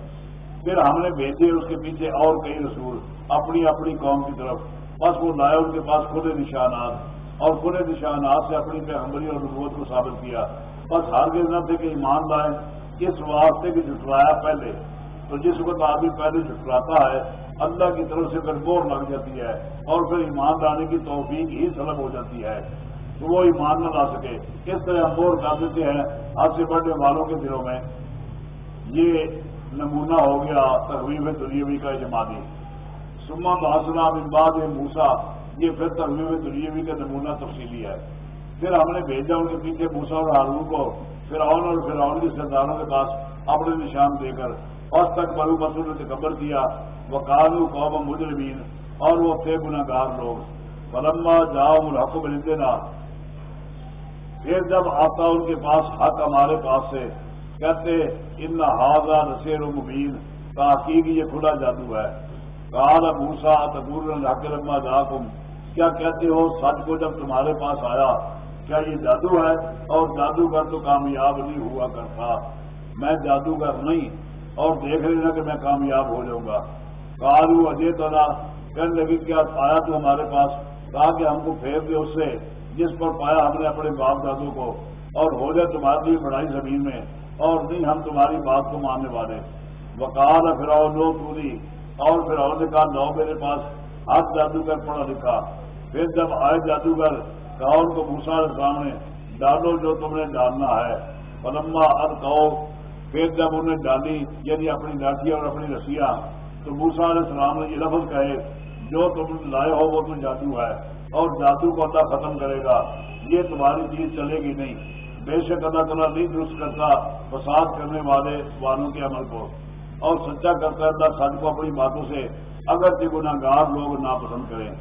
پھر ہم نے بھیجے اس کے پیچھے اور کئی رسول، اپنی اپنی قوم کی طرف۔ بس وہ لائے ان کے پاس کھلے نشانات اور کھلے نشانات سے اپنی پیغمبری اور نبوت کو ثابت کیا۔ بس ہر نہ تھے کہ ایمان لائیں، اس واسطے کہ جٹلایا پہلے۔ تو جس وقت آدمی پہلے جٹلاتا ہے، اللہ کی طرف سے پھر بور لگ جاتی ہے اور پھر ایمان لانے کی توفیق ہی سلب ہو جاتی ہے۔ تو وہ ایمان نہ لا سکے۔ اس طرح ہم بور کر دیتے ہیں آج سے بڑھنے والوں کے دلوں میں۔ یہ نمونہ ہو گیا تحویب دلیوی کا اجمالی سما باسنا امباد موسا یہ پھر تحویب دلیوی کا نمونہ تفصیلی ہے۔ پھر ہم نے بھیجا ان کے پیچھے موسا اور ہارون کو فرعون اور فرعون کے سرداروں کے پاس اپنے نشان دے کر۔ اور تک برو مسود نے قبر کیا۔ وہ کالو قوم مجرمین، اور وہ تھے گناہ گار لوگ۔ پلما جاؤ الحق بلندنا پھر جب آتا ان کے پاس حق ہمارے پاس سے کہتے ان حاضہ نصیر و مبین تحقیق یہ کھلا جادو ہے۔ کال بھوسا تبور الحق لما جا کیا کہتے ہو؟ سچ کو جب تمہارے پاس آیا کیا یہ جادو ہے؟ اور جادوگر تو کامیاب نہیں ہوا کرتا۔ میں جادوگر نہیں، اور دیکھ لینا کہ میں کامیاب ہو جاؤں گا۔ کالو اجے تلا کہنے لگی کیا آیا تو ہمارے پاس؟ کہا کہ ہم کو پھیر دے اس سے، جس پر پایا ہم نے اپنے باپ دادوں کو۔ اور ہو جائے تمہاری لیے بڑائی زمین میں، اور نہیں ہم تمہاری بات کو ماننے والے۔ وکال پھراؤ لو پوری اور پھر اور نے کہا، لو میرے پاس۔ ہاتھ جادوگر پڑھا لکھا۔ پھر جب آئے جادوگر کہو کو موسا سامنے ڈالو جو تم نے ڈالنا ہے. پلما اب کہو، پھر جب انہیں ڈالی یعنی اپنی لاٹھی اور اپنی رسیاں، تو موسا علیہ السلام نے یہ لفظ کہے، جو تم لائے ہو وہ تو جادو ہے اور جادو کو اللہ ختم کرے گا، یہ تمہاری چیز چلے گی نہیں۔ بے شک اللہ تعالیٰ نہیں درست کرتا فساد کرنے والے والوں کے عمل کو اور سچا کرتا اللہ سچ کو اپنی باتوں سے اگر کہ گناہ گار لوگ ناپسند کریں۔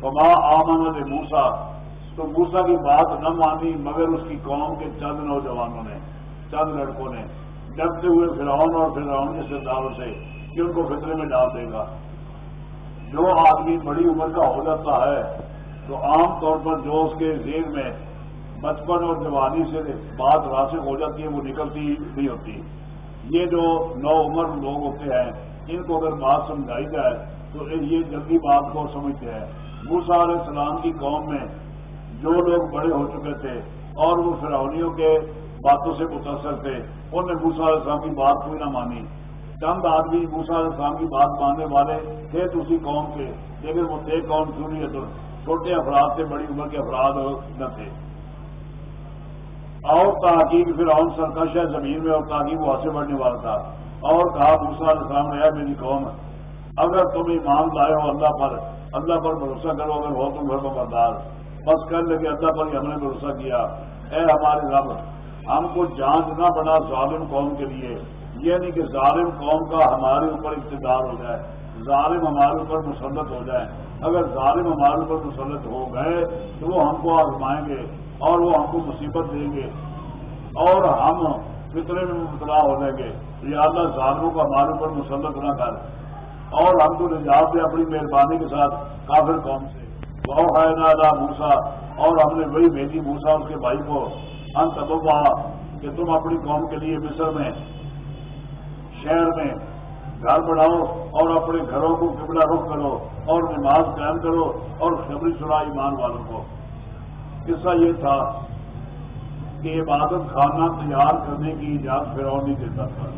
تو ماں آمن موسا تو موسا کی بات نہ مانی، مگر اس کی قوم کے چند نوجوانوں نے، چند لڑکوں نے ڈبتے ہوئے فرعون اور فرعون کے سرداروں سے کہ ان کو فطرے میں ڈال دے گا۔ جو آدمی بڑی عمر کا ہو جاتا ہے، تو عام طور پر جو اس کے ذہن میں بچپن اور جوانی سے بات راسک ہو جاتی ہے، وہ نکلتی نہیں ہوتی۔ یہ جو نو عمر لوگ ہوتے ہیں، ان کو اگر بات سمجھائی جائے، تو یہ جلدی بات کو سمجھتے ہیں۔ موسا علیہ السلام کی قوم میں جو لوگ بڑے ہو چکے تھے اور وہ فرونیوں کے باتوں سے متاثر تھے، انہوں نے موسا علیہ السلام کی بات کوئی نہ مانی۔ چند آدمی موسا علیہ السلام کی بات ماننے والے تھے تو اسی قوم کے، لیکن وہ تھے قوم کیوں نہیں؟ تو چھوٹے افراد سے بڑی عمر کے افراد نہ تھے۔ اور تحقیق پھر اور سرکش ہے، زمین میں، اور تحقیق وہاں سے بڑھنے والا تھا۔ اور کہا موسا علیہ السلام نے میری قوم، اگر تم ایمان لائے ہو اللہ پر اللہ پر بھروسہ کرو، اگر ہو تم گھر بردار۔ بس کر لگے، اللہ پر ہم نے بھروسہ کیا۔ اے ہمارے رب، ہم کو جانچ نہ بنا ظالم قوم کے لیے۔ یہ نہیں کہ ظالم قوم کا ہمارے اوپر اقتدار ہو جائے، ظالم ہمارے اوپر مسلط ہو جائے۔ اگر ظالم ہمارے اوپر مسلط ہو گئے، تو وہ ہم کو آزمائیں گے اور وہ ہم کو مصیبت دیں گے۔ اور ہم فطرے میں مبتلا ہو جائیں گے۔ اللہ، ظالموں کو ہمارے اوپر مسلط نہ کر۔ اور ہم کو نجات دے اپنی مہربانی کے ساتھ کافر قوم سے۔ بہت موسا اور ہم نے وہی بھیجی موسا اس کے بھائی کو انت ببا کہ تم اپنی قوم کے لیے مصر میں، شہر میں گھر بڑھاؤ اور اپنے گھروں کو قبلہ رخ کرو، اور نماز قائم کرو، اور خبری سنا ایمان والوں کو۔ قصہ یہ تھا کہ عبادت خانہ تیار کرنے کی اجازت پھر نہیں دیتا تھا۔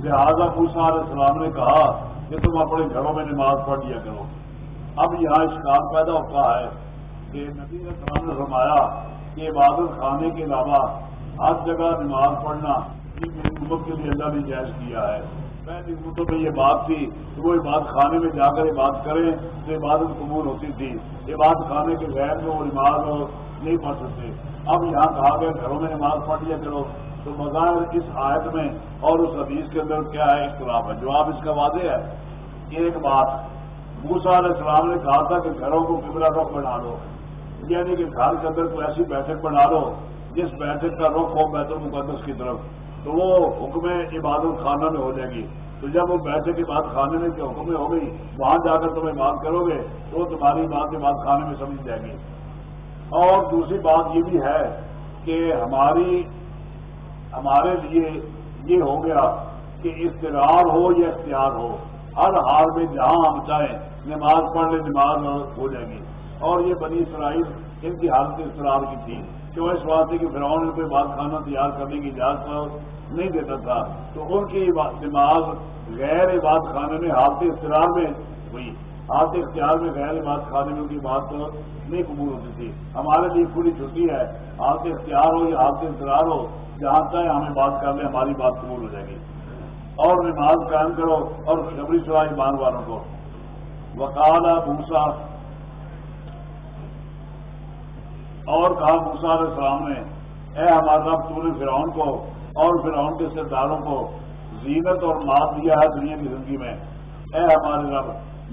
لہٰذا موسا علیہ السلام نے کہا کہ تم اپنے گھروں میں نماز پڑھ لیا کرو۔ اب یہاں اس کام پیدا ہوتا ہے کہ نبی نے فرمایا کہ عبادت خانے کے علاوہ ہر جگہ نماز پڑھنا یہ میری امت کے لیے اللہ نے جائز کیا ہے۔ پہلی امتوں میں یہ بات تھی کہ وہ عبادت خانے میں جا کر عبادت کریں تو عبادت قبول ہوتی تھی۔ عبادت خانے کے غیر میں وہ نماز نہیں پڑھ سکتے۔ اب یہاں کہا گیا گھروں میں نماز پڑھ لیا کرو۔ تو مظاہر اس آیت میں اور اس حدیث کے اندر کیا ہے اختلاف ہے؟ جواب اس کا واضح ہے ایک بات موسا علیہ السلام نے کہا تھا کہ گھروں کو قبلہ رخ بنا لو۔ یعنی کہ گھر کے اندر کوئی ایسی بیٹھک بنا لو جس بیٹھک کا رخ ہو بیت المقدس کی طرف۔ تو وہ حکم عبادت خانہ میں ہو جائے گی۔ تو جب وہ بیٹھے کی بات خانے میں حکم میں ہو گئی، وہاں جا کر تمہیں بات کرو گے تو تمہاری بات کی بات خانے میں سمجھ جائے گی۔ اور دوسری بات یہ بھی ہے کہ ہماری، ہمارے لیے یہ ہو گیا کہ استرار ہو یا اختیار ہو۔ ہر حال میں جہاں ہم چاہیں نماز پڑھ لیں نماز ہو جائے گی اور یہ بنی اسرائیل ان کی حالت استرار کی تھی۔ کیوں اس بات ہے کہ فرعون نے کوئی بات کھانا تیار کرنے کی اجازت نہیں دیتا تھا۔ تو ان کی دماغ غیر عبادت خانے میں، حالت اختیار میں ہوئی۔ حالت اختیار میں غیر عبادت خانے میں ان کی بات نہیں قبول ہوتی تھی۔ ہمارے لیے پوری چھٹی ہے۔ حالت اختیار ہو یا حالت اختیار ہو، جہاں چاہے ہمیں بات کر لیں، ہماری بات قبول ہو جائے گی۔ اور نماز قائم کرو اور خبری سوائے ایمان والوں کو۔ وکالا بھوسا اور کہا موسا علیہ السلام نے، اے ہمارا رب، تو نے فرعون کو اور فرعون کے سرداروں کو زینت اور مات دیا ہے دنیا کی زندگی میں۔ اے ہمارے رب،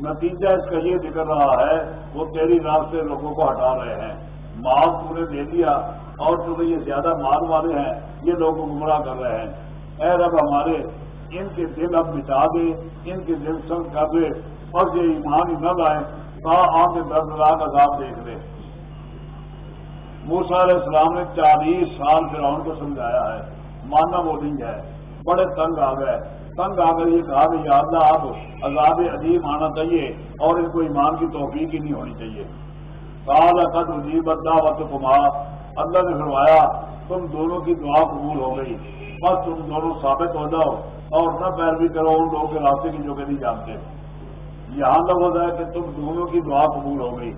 نتیجہ اس کا یہ دکھ رہا ہے، وہ تیری راہ سے لوگوں کو ہٹا رہے ہیں۔ مال تو نے دے دیا اور چونکہ یہ زیادہ مال والے ہیں، یہ لوگ گمراہ کر رہے ہیں۔ اے رب ہمارے، ان کے دل اب مٹا دے، ان کے دل سنگ کر دے۔ اور یہ ایمان ہی نہ لائیں کہاں آ کے دردناک عذاب دیکھ لے۔ موسا علیہ السلام نے چالیس سال فرعون کو سمجھایا ہے، ماننا وہ نہیں ہے۔ بڑے تنگ آ گئے۔ تنگ آ کر یہ کہا کہ اللہ اب عذاب عظیم آنا چاہیے اور ان کو ایمان کی توفیق ہی نہیں ہونی چاہیے۔ کال قد عجیب اللہ وقت کمار اللہ نے فرمایا، تم دونوں کی دعا قبول ہو گئی۔ بس تم دونوں ثابت ہو جاؤ اور نہ پیروی کرو ان لوگوں کے راستے کی جو کہ نہیں جانتے۔ یہاں تک ہو جائے کہ تم دونوں کی دعا قبول ہو گئی۔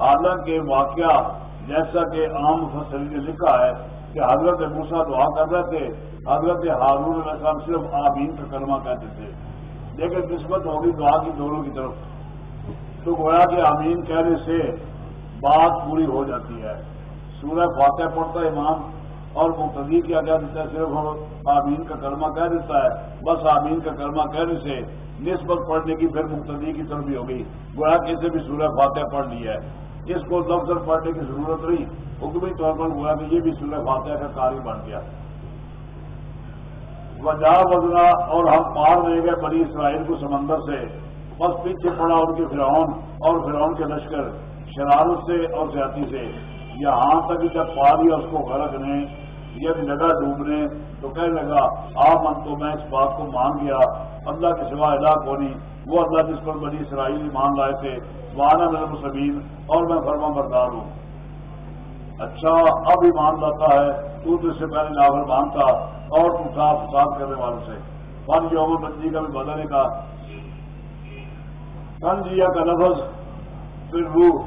حالانکہ واقعہ جیسا کہ عام فصل نے لکھا ہے کہ حضرت موسا دعا کر رہے تھے، حضرت ہارون علیہ السلام صرف آبین کا کلمہ کہتے تھے۔ لیکن قسمت ہوگی دعا کی دونوں کی طرف۔ تو گویا کہ آمین کہنے سے بات پوری ہو جاتی ہے۔ سورہ فاتح پڑھتا ہے امام اور مقتدی کیا کہہ دیتا ہے، صرف آمین کا کلمہ کہہ دیتا ہے۔ بس آمین کا کلمہ کہنے سے نسبت پڑھنے کی پھر مقتدی کی طرف بھی ہوگی گویا کہ اسے بھی سورہ فاتح پڑھ لی ہے۔ اس کو لفظ پڑھنے کی ضرورت نہیں، حکمی طور پر ہوا کہ یہ بھی سورہ فاتحہ کا کاری بن گیا۔ وجہ وزنا اور ہم پار لے گئے بڑی اسرائیل کو سمندر سے۔ بس پیچھے پڑا ان کے فرعون اور فرعون کے لشکر، شرارت سے اور زیادتی سے۔ یہاں تک جب پا لیا اس کو غرقنے یہ لگا ڈوبنے تو کہنے لگا آ من تو میں اس بات کو مان گیا۔ اللہ کے سوا ادا کو نہیں وہ اللہ جس پر بڑی اسرائیل مان لائے تھے۔ وانا میرا مسبین اور میں فرما بردار ہوں۔ اچھا اب ایمان لاتا ہے۔ تو تو اس سے پہلے لاغر مانتا اور تو صاف صاف کرنے والوں سے۔ ون یوم بندی کا بھی بدلنے کا کنجیا کا لفظ، پھر وہ،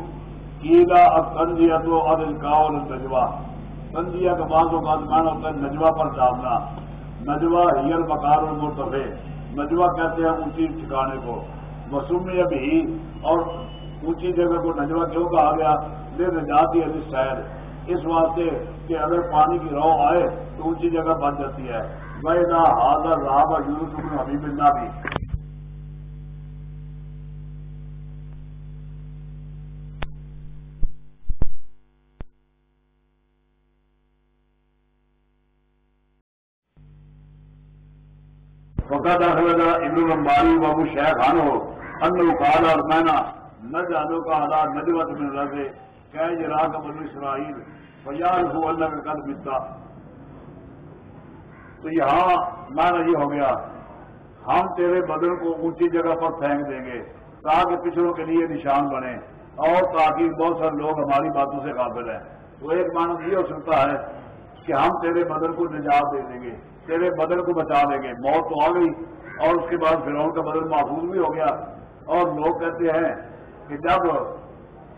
کیلا اب کنجیا تو اب کا اور نجوا کا بعض اوقات مان ہوتا ہے نجوا پر ڈالنا نجوا ہیر بکار اور مرتبے نجوا کہتے ہیں اونچی ٹھکانے کو۔ مسومی ابھی اور اونچی جگہ کو نجوا کیوں کہا گیا؟ بے نجاتی علی شہر۔ اس واسطے کہ اگر پانی کی رو آئے تو اونچی جگہ بن جاتی ہے۔ وہ نہ حاضر راہ یونس ابن حبیب اللہ بھی فقط داخلہ ابن المباری بابو شیخ خان ہو ان کال اور مینا نہ جانو کا حالات نجوت میں رضے کہ جرا کا بنو اسرائیل فیار ہو اللہ کا قد ملتا تو یہاں مانا یہ ہو گیا، ہم تیرے بدن کو اونچی جگہ پر پھینک دیں گے، تاکہ پچھڑوں کے لیے نشان بنے، اور تاکہ بہت سارے لوگ ہماری باتوں سے قابل ہیں. تو ایک معنی یہ ہو سکتا ہے کہ ہم تیرے بدن کو نجات دے دیں گے، تیرے بدن کو بچا دیں گے، موت تو آ گئی۔ اور اس کے بعد فرعون کا بدن محفوظ بھی ہو گیا۔ اور لوگ کہتے ہیں کہ جب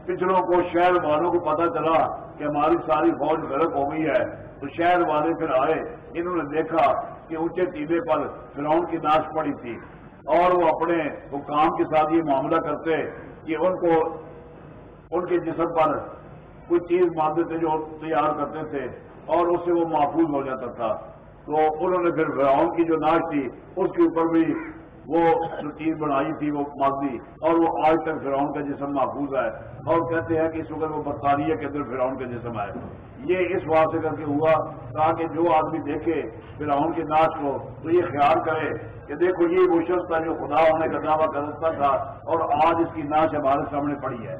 پچھڑوں کو شہر والوں کو پتا چلا کہ ہماری ساری فوج غرق ہو گئی ہے، تو شہر والے پھر آئے۔ انہوں نے دیکھا کہ اونچے ٹیلے پر فرعون کی ناش پڑی تھی۔ اور وہ اپنے حکام کے ساتھ یہ معاملہ کرتے کہ ان کو ان کے جسم پر کوئی چیز مانتے تھے جو تیار کرتے تھے۔ اور اس سے وہ محفوظ ہو جاتا تھا۔ تو انہوں نے پھر فرعون کی جو ناش تھی، اس کے اوپر بھی وہ جو چیز بنائی تھی، وہ مادی اور وہ آج تک فرعون کا جسم محفوظ ہے۔ اور کہتے ہیں کہ اس وقت وہ برطانیہ کے اندر فرعون کا جسم ہے یہ اس بات سے کر کے ہوا تاکہ جو آدمی دیکھے فرعون کی ناش کو، تو یہ خیال کرے کہ دیکھو، یہ وہ شخص تھا جو خدا ہونے کا دعویٰ کرتا تھا، اور آج اس کی ناش ہمارے سامنے پڑی ہے۔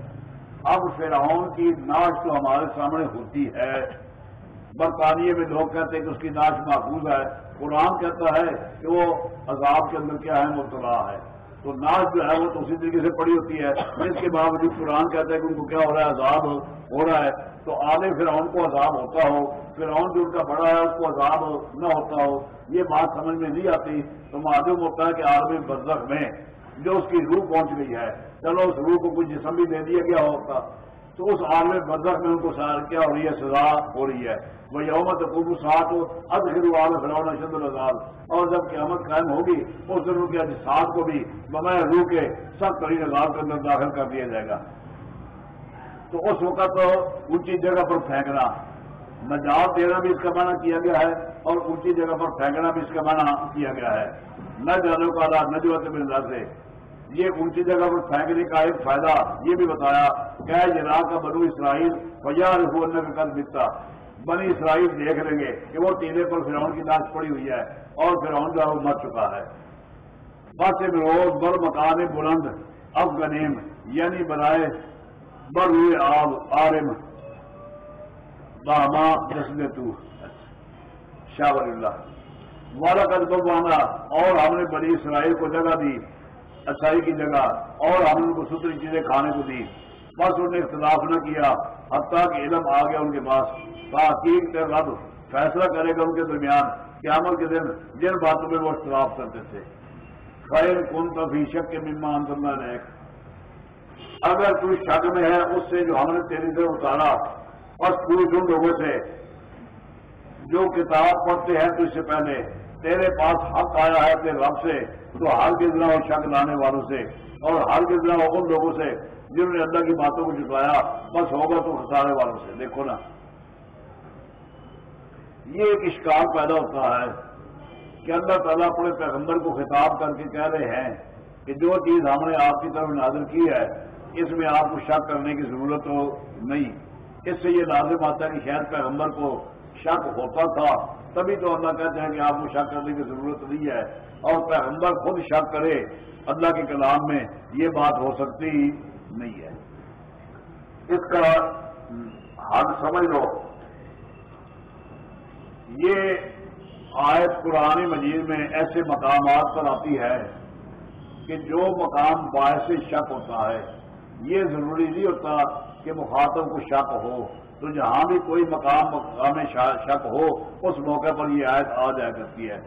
اب فرعون کی ناش تو ہمارے سامنے ہوتی ہے۔ برطانیہ میں لوگ کہتے ہیں کہ اس کی ناش محفوظ ہے۔ قرآن کہتا ہے کہ وہ عذاب کے اندر کیا ہے؟ مبتلا ہے۔ تو ناش جو ہے وہ تو اسی طریقے سے پڑی ہوتی ہے۔ اس کے باوجود قرآن کہتا ہے کہ ان کو کیا ہو رہا ہے؟ عذاب ہو رہا ہے۔ تو آگے فرعون کو عذاب ہوتا ہو، فرعون جو ان کا بڑا ہے، اس کو عذاب نہ ہوتا ہو۔ یہ بات سمجھ میں نہیں آتی۔ تو معلوم ہوتا ہے کہ عالم برزخ میں جو اس کی روح پہنچ گئی ہے۔ چلو اس روح کو کچھ جسم بھی دے دیا گیا ہوتا تو اس عالم برزخ میں ان کو کیا ہو رہی ہے؟ سزا ہو رہی ہے۔ وہ یومت قبو ساتھ ہو اب شد الزال اور جب قیامت قائم ہوگی اس دن کے اجساد کو بھی، بغیر روح کے سب ترین عذاب کے اندر داخل کر دیا جائے گا۔ تو اس وقت اونچی جگہ پر پھینکنا۔ نجات دینا بھی اس کا معنی کیا گیا ہے، اور اونچی جگہ پر پھینکنا بھی اس کا معنی کیا گیا ہے۔ نہ جانو کا اللہ، نہ جو سے۔ یہ اونچی جگہ پر پھینکنے کا ایک فائدہ یہ بھی بتایا کہ جنا کا بنو اسرائیل وجہ رسول کا قد بکتا بنی اسرائیل دیکھ لیں گے کہ وہ ٹیلے پر فرعون کی لاش پڑی ہوئی ہے اور فرعون جو ہے وہ مر چکا ہے۔ بس روز بر مکان بلند اب گنیم یعنی بنائے بر ہوئے آب، آرم۔ باما جسم تو۔ شاہ اللہ۔ والا قد کو اور ہم نے بنی اسرائیل کو جگہ دی اچھائی کی جگہ، اور ہم ان کو ستری چیزیں کھانے کو دی۔ بس انہوں نے اختلاف نہ کیا۔ حتیٰ کہ علم آ گیا ان کے پاس۔ تحقیق رب فیصلہ کرے گا ان کے درمیان قیامت کے دن جن باتوں میں وہ اختلاف کرتے تھے۔ خیر کن تفی شک کے ممان کرنا ریک اگر کوئی شک میں ہے، اس سے جو ہم نے تیری سے اتارا، بس پوچھ ان لوگوں سے۔ جو کتاب پڑھتے ہیں تو اس سے پہلے تیرے پاس حق آیا ہے اپنے رب سے، تو ہر کے دن اور شک لانے والوں سے اور ہر کے دن ان لوگوں سے۔ جنہوں نے اللہ کی باتوں کو جٹوایا بس ہوگا تو خسارے والوں سے۔ دیکھو نا۔ یہ ایک اشکال پیدا ہوتا ہے کہ اللہ تعالیٰ اپنے پیغمبر کو خطاب کر کے کہہ رہے ہیں کہ جو چیز ہم نے آپ کی طرف نازل کی ہے، اس میں آپ کو شک کرنے کی ضرورت ہو نہیں۔ اس سے یہ لازم آتا ہے کہ شاید پیغمبر کو شک ہوتا تھا۔ تبھی تو اللہ کہتے ہیں کہ آپ کو شک کرنے کی ضرورت نہیں ہے۔ اور پیغمبر خود شک کرے، اللہ کے کلام میں یہ بات ہو سکتی نہیں ہے۔ اس کا حد سمجھ لو۔ یہ آیت قرآن مجید میں ایسے مقامات پر آتی ہے کہ جو مقام باعث شک ہوتا ہے۔ یہ ضروری نہیں ہوتا کہ مخاطب کو شک ہو۔ تو جہاں بھی کوئی مقام مقام شک ہو، اس موقع پر یہ آیت آ جایا کرتی ہے۔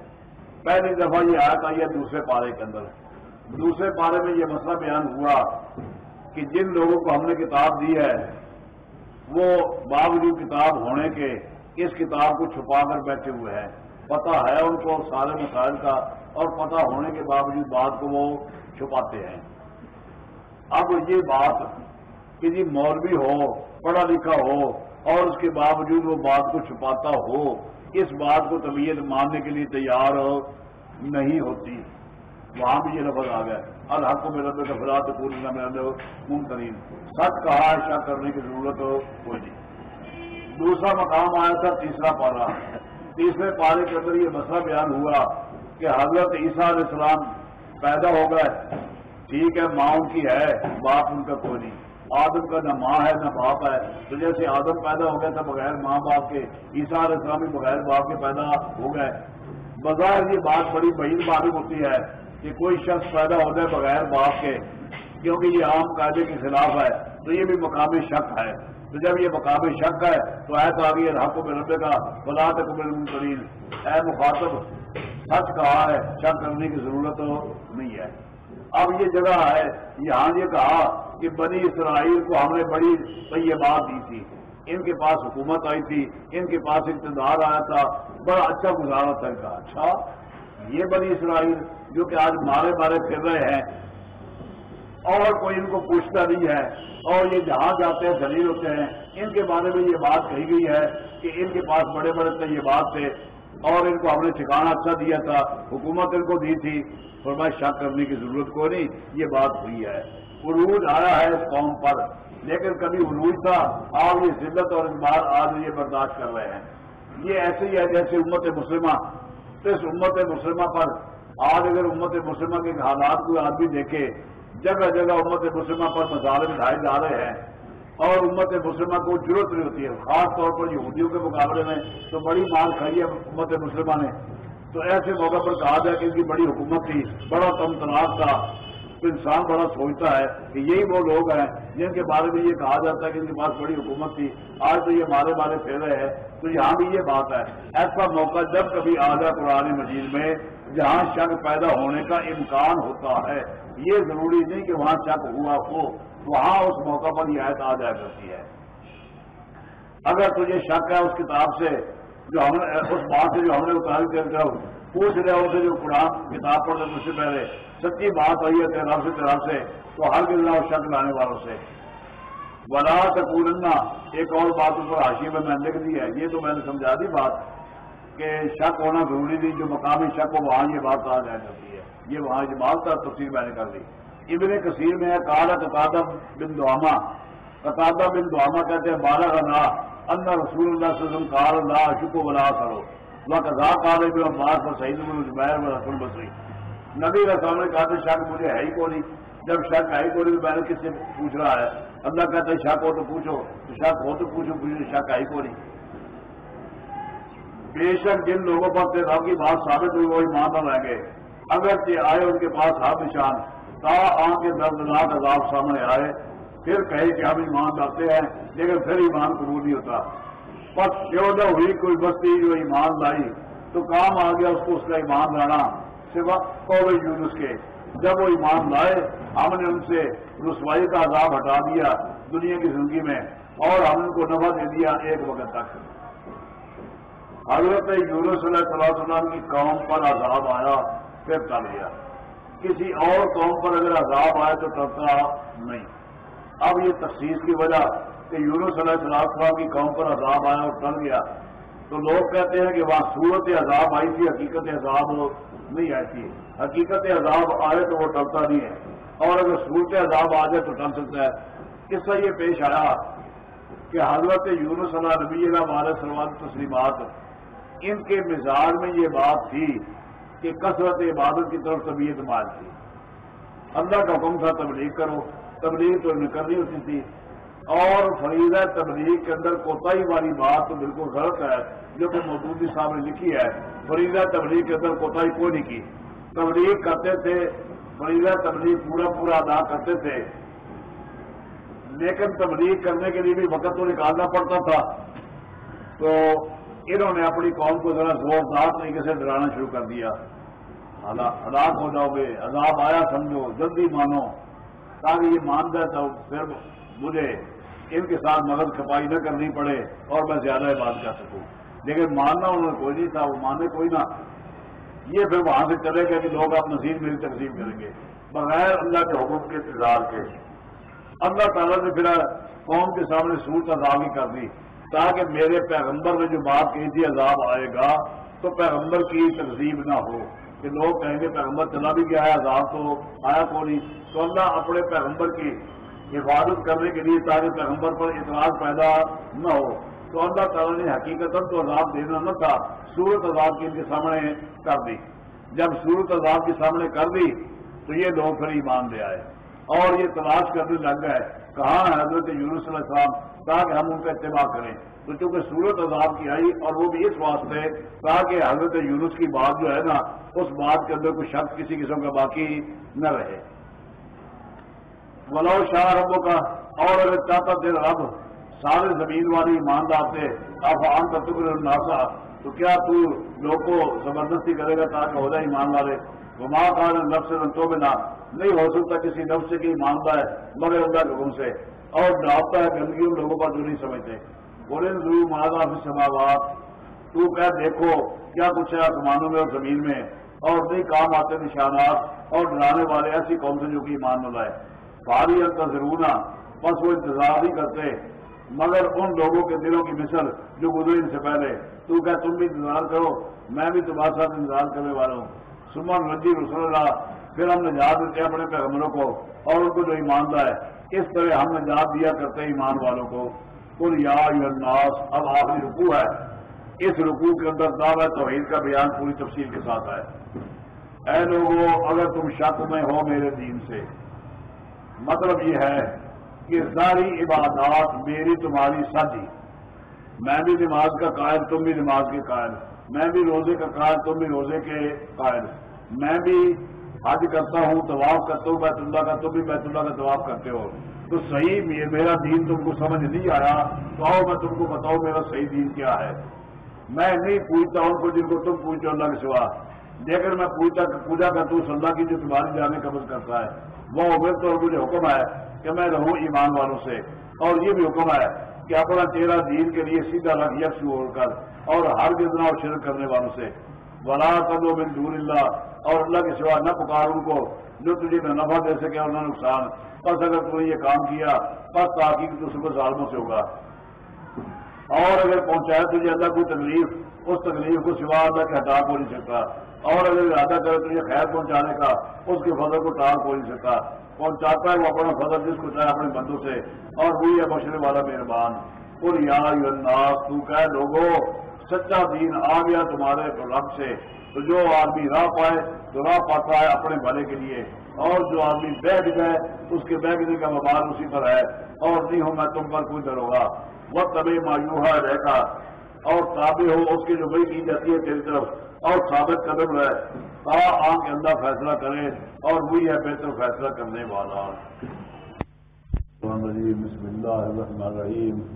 پہلی دفعہ یہ آیت آئی ہے دوسرے پارے کے اندر۔ دوسرے پارے میں یہ مسئلہ بیان ہوا کہ جن لوگوں کو ہم نے کتاب دی ہے، وہ باوجود کتاب ہونے کے اس کتاب کو چھپا کر بیٹھے ہوئے ہیں۔ پتہ ہے ان کو سارے مسائل کا، اور پتہ ہونے کے باوجود بات کو وہ چھپاتے ہیں۔ اب یہ بات کہ جی مولوی ہو، پڑھا لکھا ہو، اور اس کے باوجود وہ بات کو چھپاتا ہو، اس بات کو طبیعت ماننے کے لیے تیار نہیں ہوتی۔ وہاں بھی یہ لفظ آ گیا الحق میں رب دفرات پوری نہ میں ممترین سچ کہا ایسا کرنے کی ضرورت ہو کوئی نہیں۔ دوسرا مقام آیا تھا تیسرا پارا تیسرے پارے کے اندر یہ مسئلہ بیان ہوا کہ حضرت عیسیٰ علیہ السلام پیدا ہو گئے۔ ٹھیک ہے، ماں ان کی ہے، باپ ان کا کوئی نہیں۔ آدم کا نہ ماں ہے، نہ باپ ہے۔ تو جیسے آدم پیدا ہو گیا تھا بغیر ماں باپ کے، عیسیٰ علیہ السلام بھی بغیر باپ کے پیدا ہو گئے۔ بظاہر یہ بات بڑی بعید معلوم ہوتی ہے۔ کہ کوئی شخص پیدا ہو جائے بغیر باپ کے، کیونکہ یہ عام قاعدے کے خلاف ہے، تو یہ بھی مقامی شک ہے۔ تو جب یہ مقامی شک ہے، تو ایسا آ گئی حق میں ربے کا بلا تک اے مخاطب، سچ کہا ہے، شک کرنے کی ضرورت نہیں ہے۔ اب یہ جگہ ہے یہاں یہ کہا کہ بنی اسرائیل کو ہم نے بڑی طیبات دی تھی۔ ان کے پاس حکومت آئی تھی، ان کے پاس اقتدار آیا تھا۔ بڑا اچھا گزارا تھا ان کا۔ اچھا یہ بنی اسرائیل جو کہ آج مارے مارے پھر رہے ہیں۔ اور کوئی ان کو پوچھتا نہیں ہے۔ اور یہ جہاں جاتے ہیں، دلیل ہوتے ہیں۔ ان کے بارے میں یہ بات کہی گئی ہے کہ ان کے پاس بڑے بڑے طیبات تھے۔ اور ان کو ہم نے ٹھکانا اچھا دیا تھا۔ حکومت ان کو دی تھی۔ فرمایا شک کرنے کی ضرورت کوئی نہیں۔ یہ بات ہوئی ہے۔ عروج آیا ہے اس قوم پر۔ لیکن کبھی عروج تھا۔ آج یہ ذلت اور بار آج یہ برداشت کر رہے ہیں۔ یہ ایسے ہی ہے جیسے امت مسلمہ۔ اس امت مسلمہ پر آج اگر امت مسلمہ کے حالات کو آدمی دیکھے، جگہ جگہ امت مسلمہ پر مظاہرے اٹھائے جا رہے ہیں اور امت مسلمہ کو ضرورت نہیں ہوتی ہے، خاص طور پر یہودیوں کے مقابلے میں تو بڑی مار کھائی ہے امت مسلمہ نے۔ تو ایسے موقع پر کہا جائے کہ ان کی بڑی حکومت تھی، بڑا کم تناز تھا۔ تو انسان بڑا سوچتا ہے کہ یہی وہ لوگ ہیں جن کے بارے میں یہ کہا جاتا ہے کہ ان کے پاس بڑی حکومت تھی۔ آج تو یہ مارے مارے پھیر رہے ہیں۔ تو یہاں بھی یہ بات ہے۔ ایسا موقع جب کبھی آ جائے قرآن مجید میں جہاں شک پیدا ہونے کا امکان ہوتا ہے، یہ ضروری نہیں کہ وہاں شک ہوا ہو، وہاں اس موقع پر یہ آیت آ جایا کرتی ہے۔ اگر تجھے شک ہے اس کتاب سے جو ہم نے، اس بات سے جو ہم نے اتاری کر کے پوچھ رہے ہوتے جو قرآن کتاب پڑھتے مجھ سے پہلے سچی بات آئی ہے تیرا سے تیرا سے، تو ہر گزرا شک لانے والوں سے۔ بلا سکولنا ایک اور بات اس پر حاشی میں میں لکھ دی ہے، یہ تو میں نے سمجھا دی بات۔ کہ شک ہونا ضروری نہیں، جو مقامی شک ہو، وہاں یہ بات آ جایا کرتی ہے۔ یہ وہاں یہ بات کا تفصیل میں نے کر دی۔ ابن کثیر میں ہے کالا قطادہ بن دعما قطادہ بن دعما کہتے ہیں، بارہ کا اللہ رسول اللہ صلی اللہ علیہ وسلم قال لا اشکو کرو وہ قضا قال ابن عباس و سعید بن جبیر و رسول بصری۔ نبی رسول نے کہا تھا، شک مجھے ہے ہی کو نہیں؟ جب شک ہے ہی کو نہیں، تو میں نے کس سے پوچھ رہا ہے۔ اللہ کہتا ہے، شک ہو تو پوچھو، تو شک ہو تو پوچھو پوچھو شک ہے ہی کو نہیں؟ بے شک جن لوگوں پر تیرا کی بات ثابت ہوئی وہ ایمان نہ رہیں گے اگر کہ آئے ان کے پاس ہاتھ نشان، تا آن کے دردناک عذاب سامنے آئے، پھر کہے کہ ہم ایمان لاتے ہیں، لیکن پھر ایمان قبول نہیں ہوتا۔ بس کیوں نہ ہوئی کوئی بستی جو ایمان لائی، تو کام آ گیا اس کو، اس کا ایمان لانا۔ سوا کووڈ یونس کے۔ جب وہ ایمان لائے، ہم نے ان سے رسوائی کا عذاب ہٹا دیا دنیا کی زندگی میں، اور ہم ان کو نفع دے دیا ایک وقت تک۔ حضرت یونس علیہ صلاح السلام کی قوم پر عذاب آیا، پھر ٹل گیا۔ کسی اور قوم پر اگر عذاب آئے تو ٹرتا نہیں۔ اب یہ تخصیص کی وجہ کہ یونس علیہ السلام کی قوم پر عذاب آیا اور ٹل گیا۔ تو لوگ کہتے ہیں کہ وہاں صورت عذاب آئی تھی، حقیقت عذاب نہیں آئی تھی۔ حقیقت عذاب آئے تو وہ ٹلتا نہیں ہے۔ اور اگر صورت عذاب آ جائے تو ٹل سکتا ہے۔ اس سے یہ پیش آیا کہ حضرت یونس علیہ نبی اللہ والے سلمان تسلیمات ان کے مزاج میں یہ بات تھی کہ کثرت عبادت کی طرف طبیعت مال تھی اللہ کا حکم تھا تبلیغ کرو۔ تبلیغ تو انہیں کرنی ہوتی تھی۔ اور فریضہ تبلیغ کے اندر کوتاہی والی بات تو بالکل غلط ہے۔ جو کہ مودودی صاحب نے لکھی ہے۔ فریضہ تبلیغ کے اندر کوتاہی کوئی نہیں کی۔ تبلیغ کرتے تھے۔ فریضہ تبلیغ پورا پورا ادا کرتے تھے۔ لیکن تبلیغ کرنے کے لیے بھی وقت تو نکالنا پڑتا تھا۔ تو انہوں نے اپنی قوم کو ذرا زوردار طریقے سے ڈرانا شروع کر دیا۔ ہلاک ہو جاؤ گے، عذاب آیا سمجھو، جلدی مانو۔ تاکہ یہ مان جائے تو پھر مجھے ان کے ساتھ مدد کھپائی نہ کرنی پڑے اور میں زیادہ بات کر سکوں۔ لیکن ماننا انہوں نے کوئی نہیں تھا، وہ مانے کوئی نہ۔ یہ پھر وہاں سے چلے گا کہ لوگ آپ نصیب میری تقسیم کریں گے۔ بغیر اللہ کے حکم کے انتظار کے۔ اللہ تعالیٰ نے پھر قوم کے سامنے صورت عذاب ہی کر دی۔ تاکہ میرے پیغمبر نے جو بات کہی تھی، عذاب آئے گا، تو پیغمبر کی تقسیم نہ ہو۔ کہ لوگ کہیں گے، پیغمبر چلا بھی گیا ہے، عذاب تو آیا کو نہیں؟ تو اللہ اپنے پیغمبر کی حفاظت کرنے کے لیے تاکہ پیغمبر پر اعتراض پیدا نہ ہو۔ تو اللہ تعالیٰ نے حقیقت تو عذاب دینا نہ تھا، سورت عذاب کی ان کے سامنے کر دی۔ جب سورت عذاب کے سامنے کر دی، تو یہ لوگ پھر ایمان لے آئے۔ اور یہ تلاش کرنے لگ گئے۔ کہاں ہے؟ حضرت یونس علیہ السلام تاکہ ہم ان کا اتباع کریں۔ تو چونکہ صورت عذاب کی آئی اور وہ بھی اس واسطے تاکہ حضرت یونس کی بات جو ہے نا، اس بات کے اندر کوئی شخص کسی قسم کا باقی نہ رہے۔ ولو شاہ ربوں کا اور اگر چاہتا تیرا رب، سارے زمین والی ایماندار تھے افان تطبر الناسا تو کیا تو لوگ کو زبردستی کرے گا تاکہ ہو جائے ایمان والے؟ گما کار نفس رنتوں میں نہ نہیں ہو سکتا کسی نفس کی ایماندار ہے مگر اللہ لوگوں سے۔ اور ڈراپتا ہے، گندگی ان لوگوں پر جو نہیں سمجھتے۔ بولے ضرور مادہ بھی سماوات تو کہہ دیکھو، کیا کچھ ہے آسمانوں میں اور زمین میں؟ اور نہیں، کام آتے نشانات، اور ڈرانے والے ایسی قوم سے جو کہ ایمان نہ لائے۔ بھاری کا ضرور نہ بس وہ انتظار نہیں کرتے۔ مگر ان لوگوں کے دلوں کی مثل جو گزرے ان سے پہلے۔ تو کہ تم بھی انتظار کرو، میں بھی تمہارے ساتھ انتظار کرنے والا ہوں۔ سمن رجی رسول اللہ، پھر ہم نجات دیتے اپنے پیغمبروں کو اور ان کو جو ایمان ہے اس طرح ہم نجات دیا کرتے ایمان والوں کو کل یا الناس، اب آخری رکوع ہے۔ اس رکوع کے اندر دعوی توحید کا بیان پوری تفصیل کے ساتھ ہے اے لوگوں اگر تم شک میں ہو میرے دین سے مطلب یہ ہے کہ ساری عبادات میری تمہاری ساتھی میں بھی نماز کا قائد تم بھی نماز کے قائد میں بھی روزے کا قائد تم بھی روزے کے قائد میں بھی حج کرتا ہوں، طواف کرتا ہوں بیت اللہ کا تم بھی بیت اللہ کا طواف کرتے ہو۔ تو صحیح میرا دین تم کو سمجھ نہیں آیا۔ تو آؤ، میں تم کو بتاؤں میرا صحیح دین کیا ہے۔ میں نہیں پوچھتا ہوں کو جن کو تم پوچھو اللہ کے سوا۔ لیکن میں پوچھتا پوجا کرتا ہوں اللہ کی جو تمہاری جانے قبض کرتا ہے۔ وہ عمر تو مجھے حکم ہے کہ میں رہوں ایمان والوں سے۔ اور یہ بھی حکم ہے کہ اپنا تیرا دین کے لیے سیدھا لگ یکس اوڑھ کر اور ہر گزنا اور شرک کرنے والوں سے۔ ولا کر من دور اللہ۔ اور اللہ کے سوا نہ پکار ان کو جو تجھے نہ نفع دے سکے اور نہ نقصان۔ بس اگر تم نے یہ کام کیا، بس تاکہ تو صبح ظالموں سے ہوگا۔ اور اگر پہنچایا تجھے اللہ کوئی تکلیف، اس تکلیف کو سوا اللہ کے ہٹا کو نہیں سکتا۔ اور اگر ارادہ کرے تجھے خیر پہنچانے کا، اس کے فضل کو ٹال کو نہیں سکتا۔ پہنچاتا ہے وہ اپنا فضل جس کو چاہے اپنے بندوں سے۔ اور وہی ہے بشرے والا مہربان۔ اور یا تو کہ لوگوں سچا دین آ گیا تمہارے رب سے۔ تو جو آدمی راہ پائے تو راہ پاتا ہے اپنے بھلے کے لیے، اور جو آدمی بیٹھ گئے اس کے بیٹھنے کا مبار اسی پر ہے۔ اور نہیں ہوں میں تم پر کوئی ڈر ہوگا۔ وہ تبھی مایوہا رہے گا اور تابع ہو، اس کی جو بڑی کی جاتی ہے تیری طرف۔ اور ثابت قدم رہے۔ تا آن کے اندر فیصلہ کرے۔ اور وہی ہے بہتر فیصلہ کرنے والا۔ بسم اللہ الرحمن الرحیم۔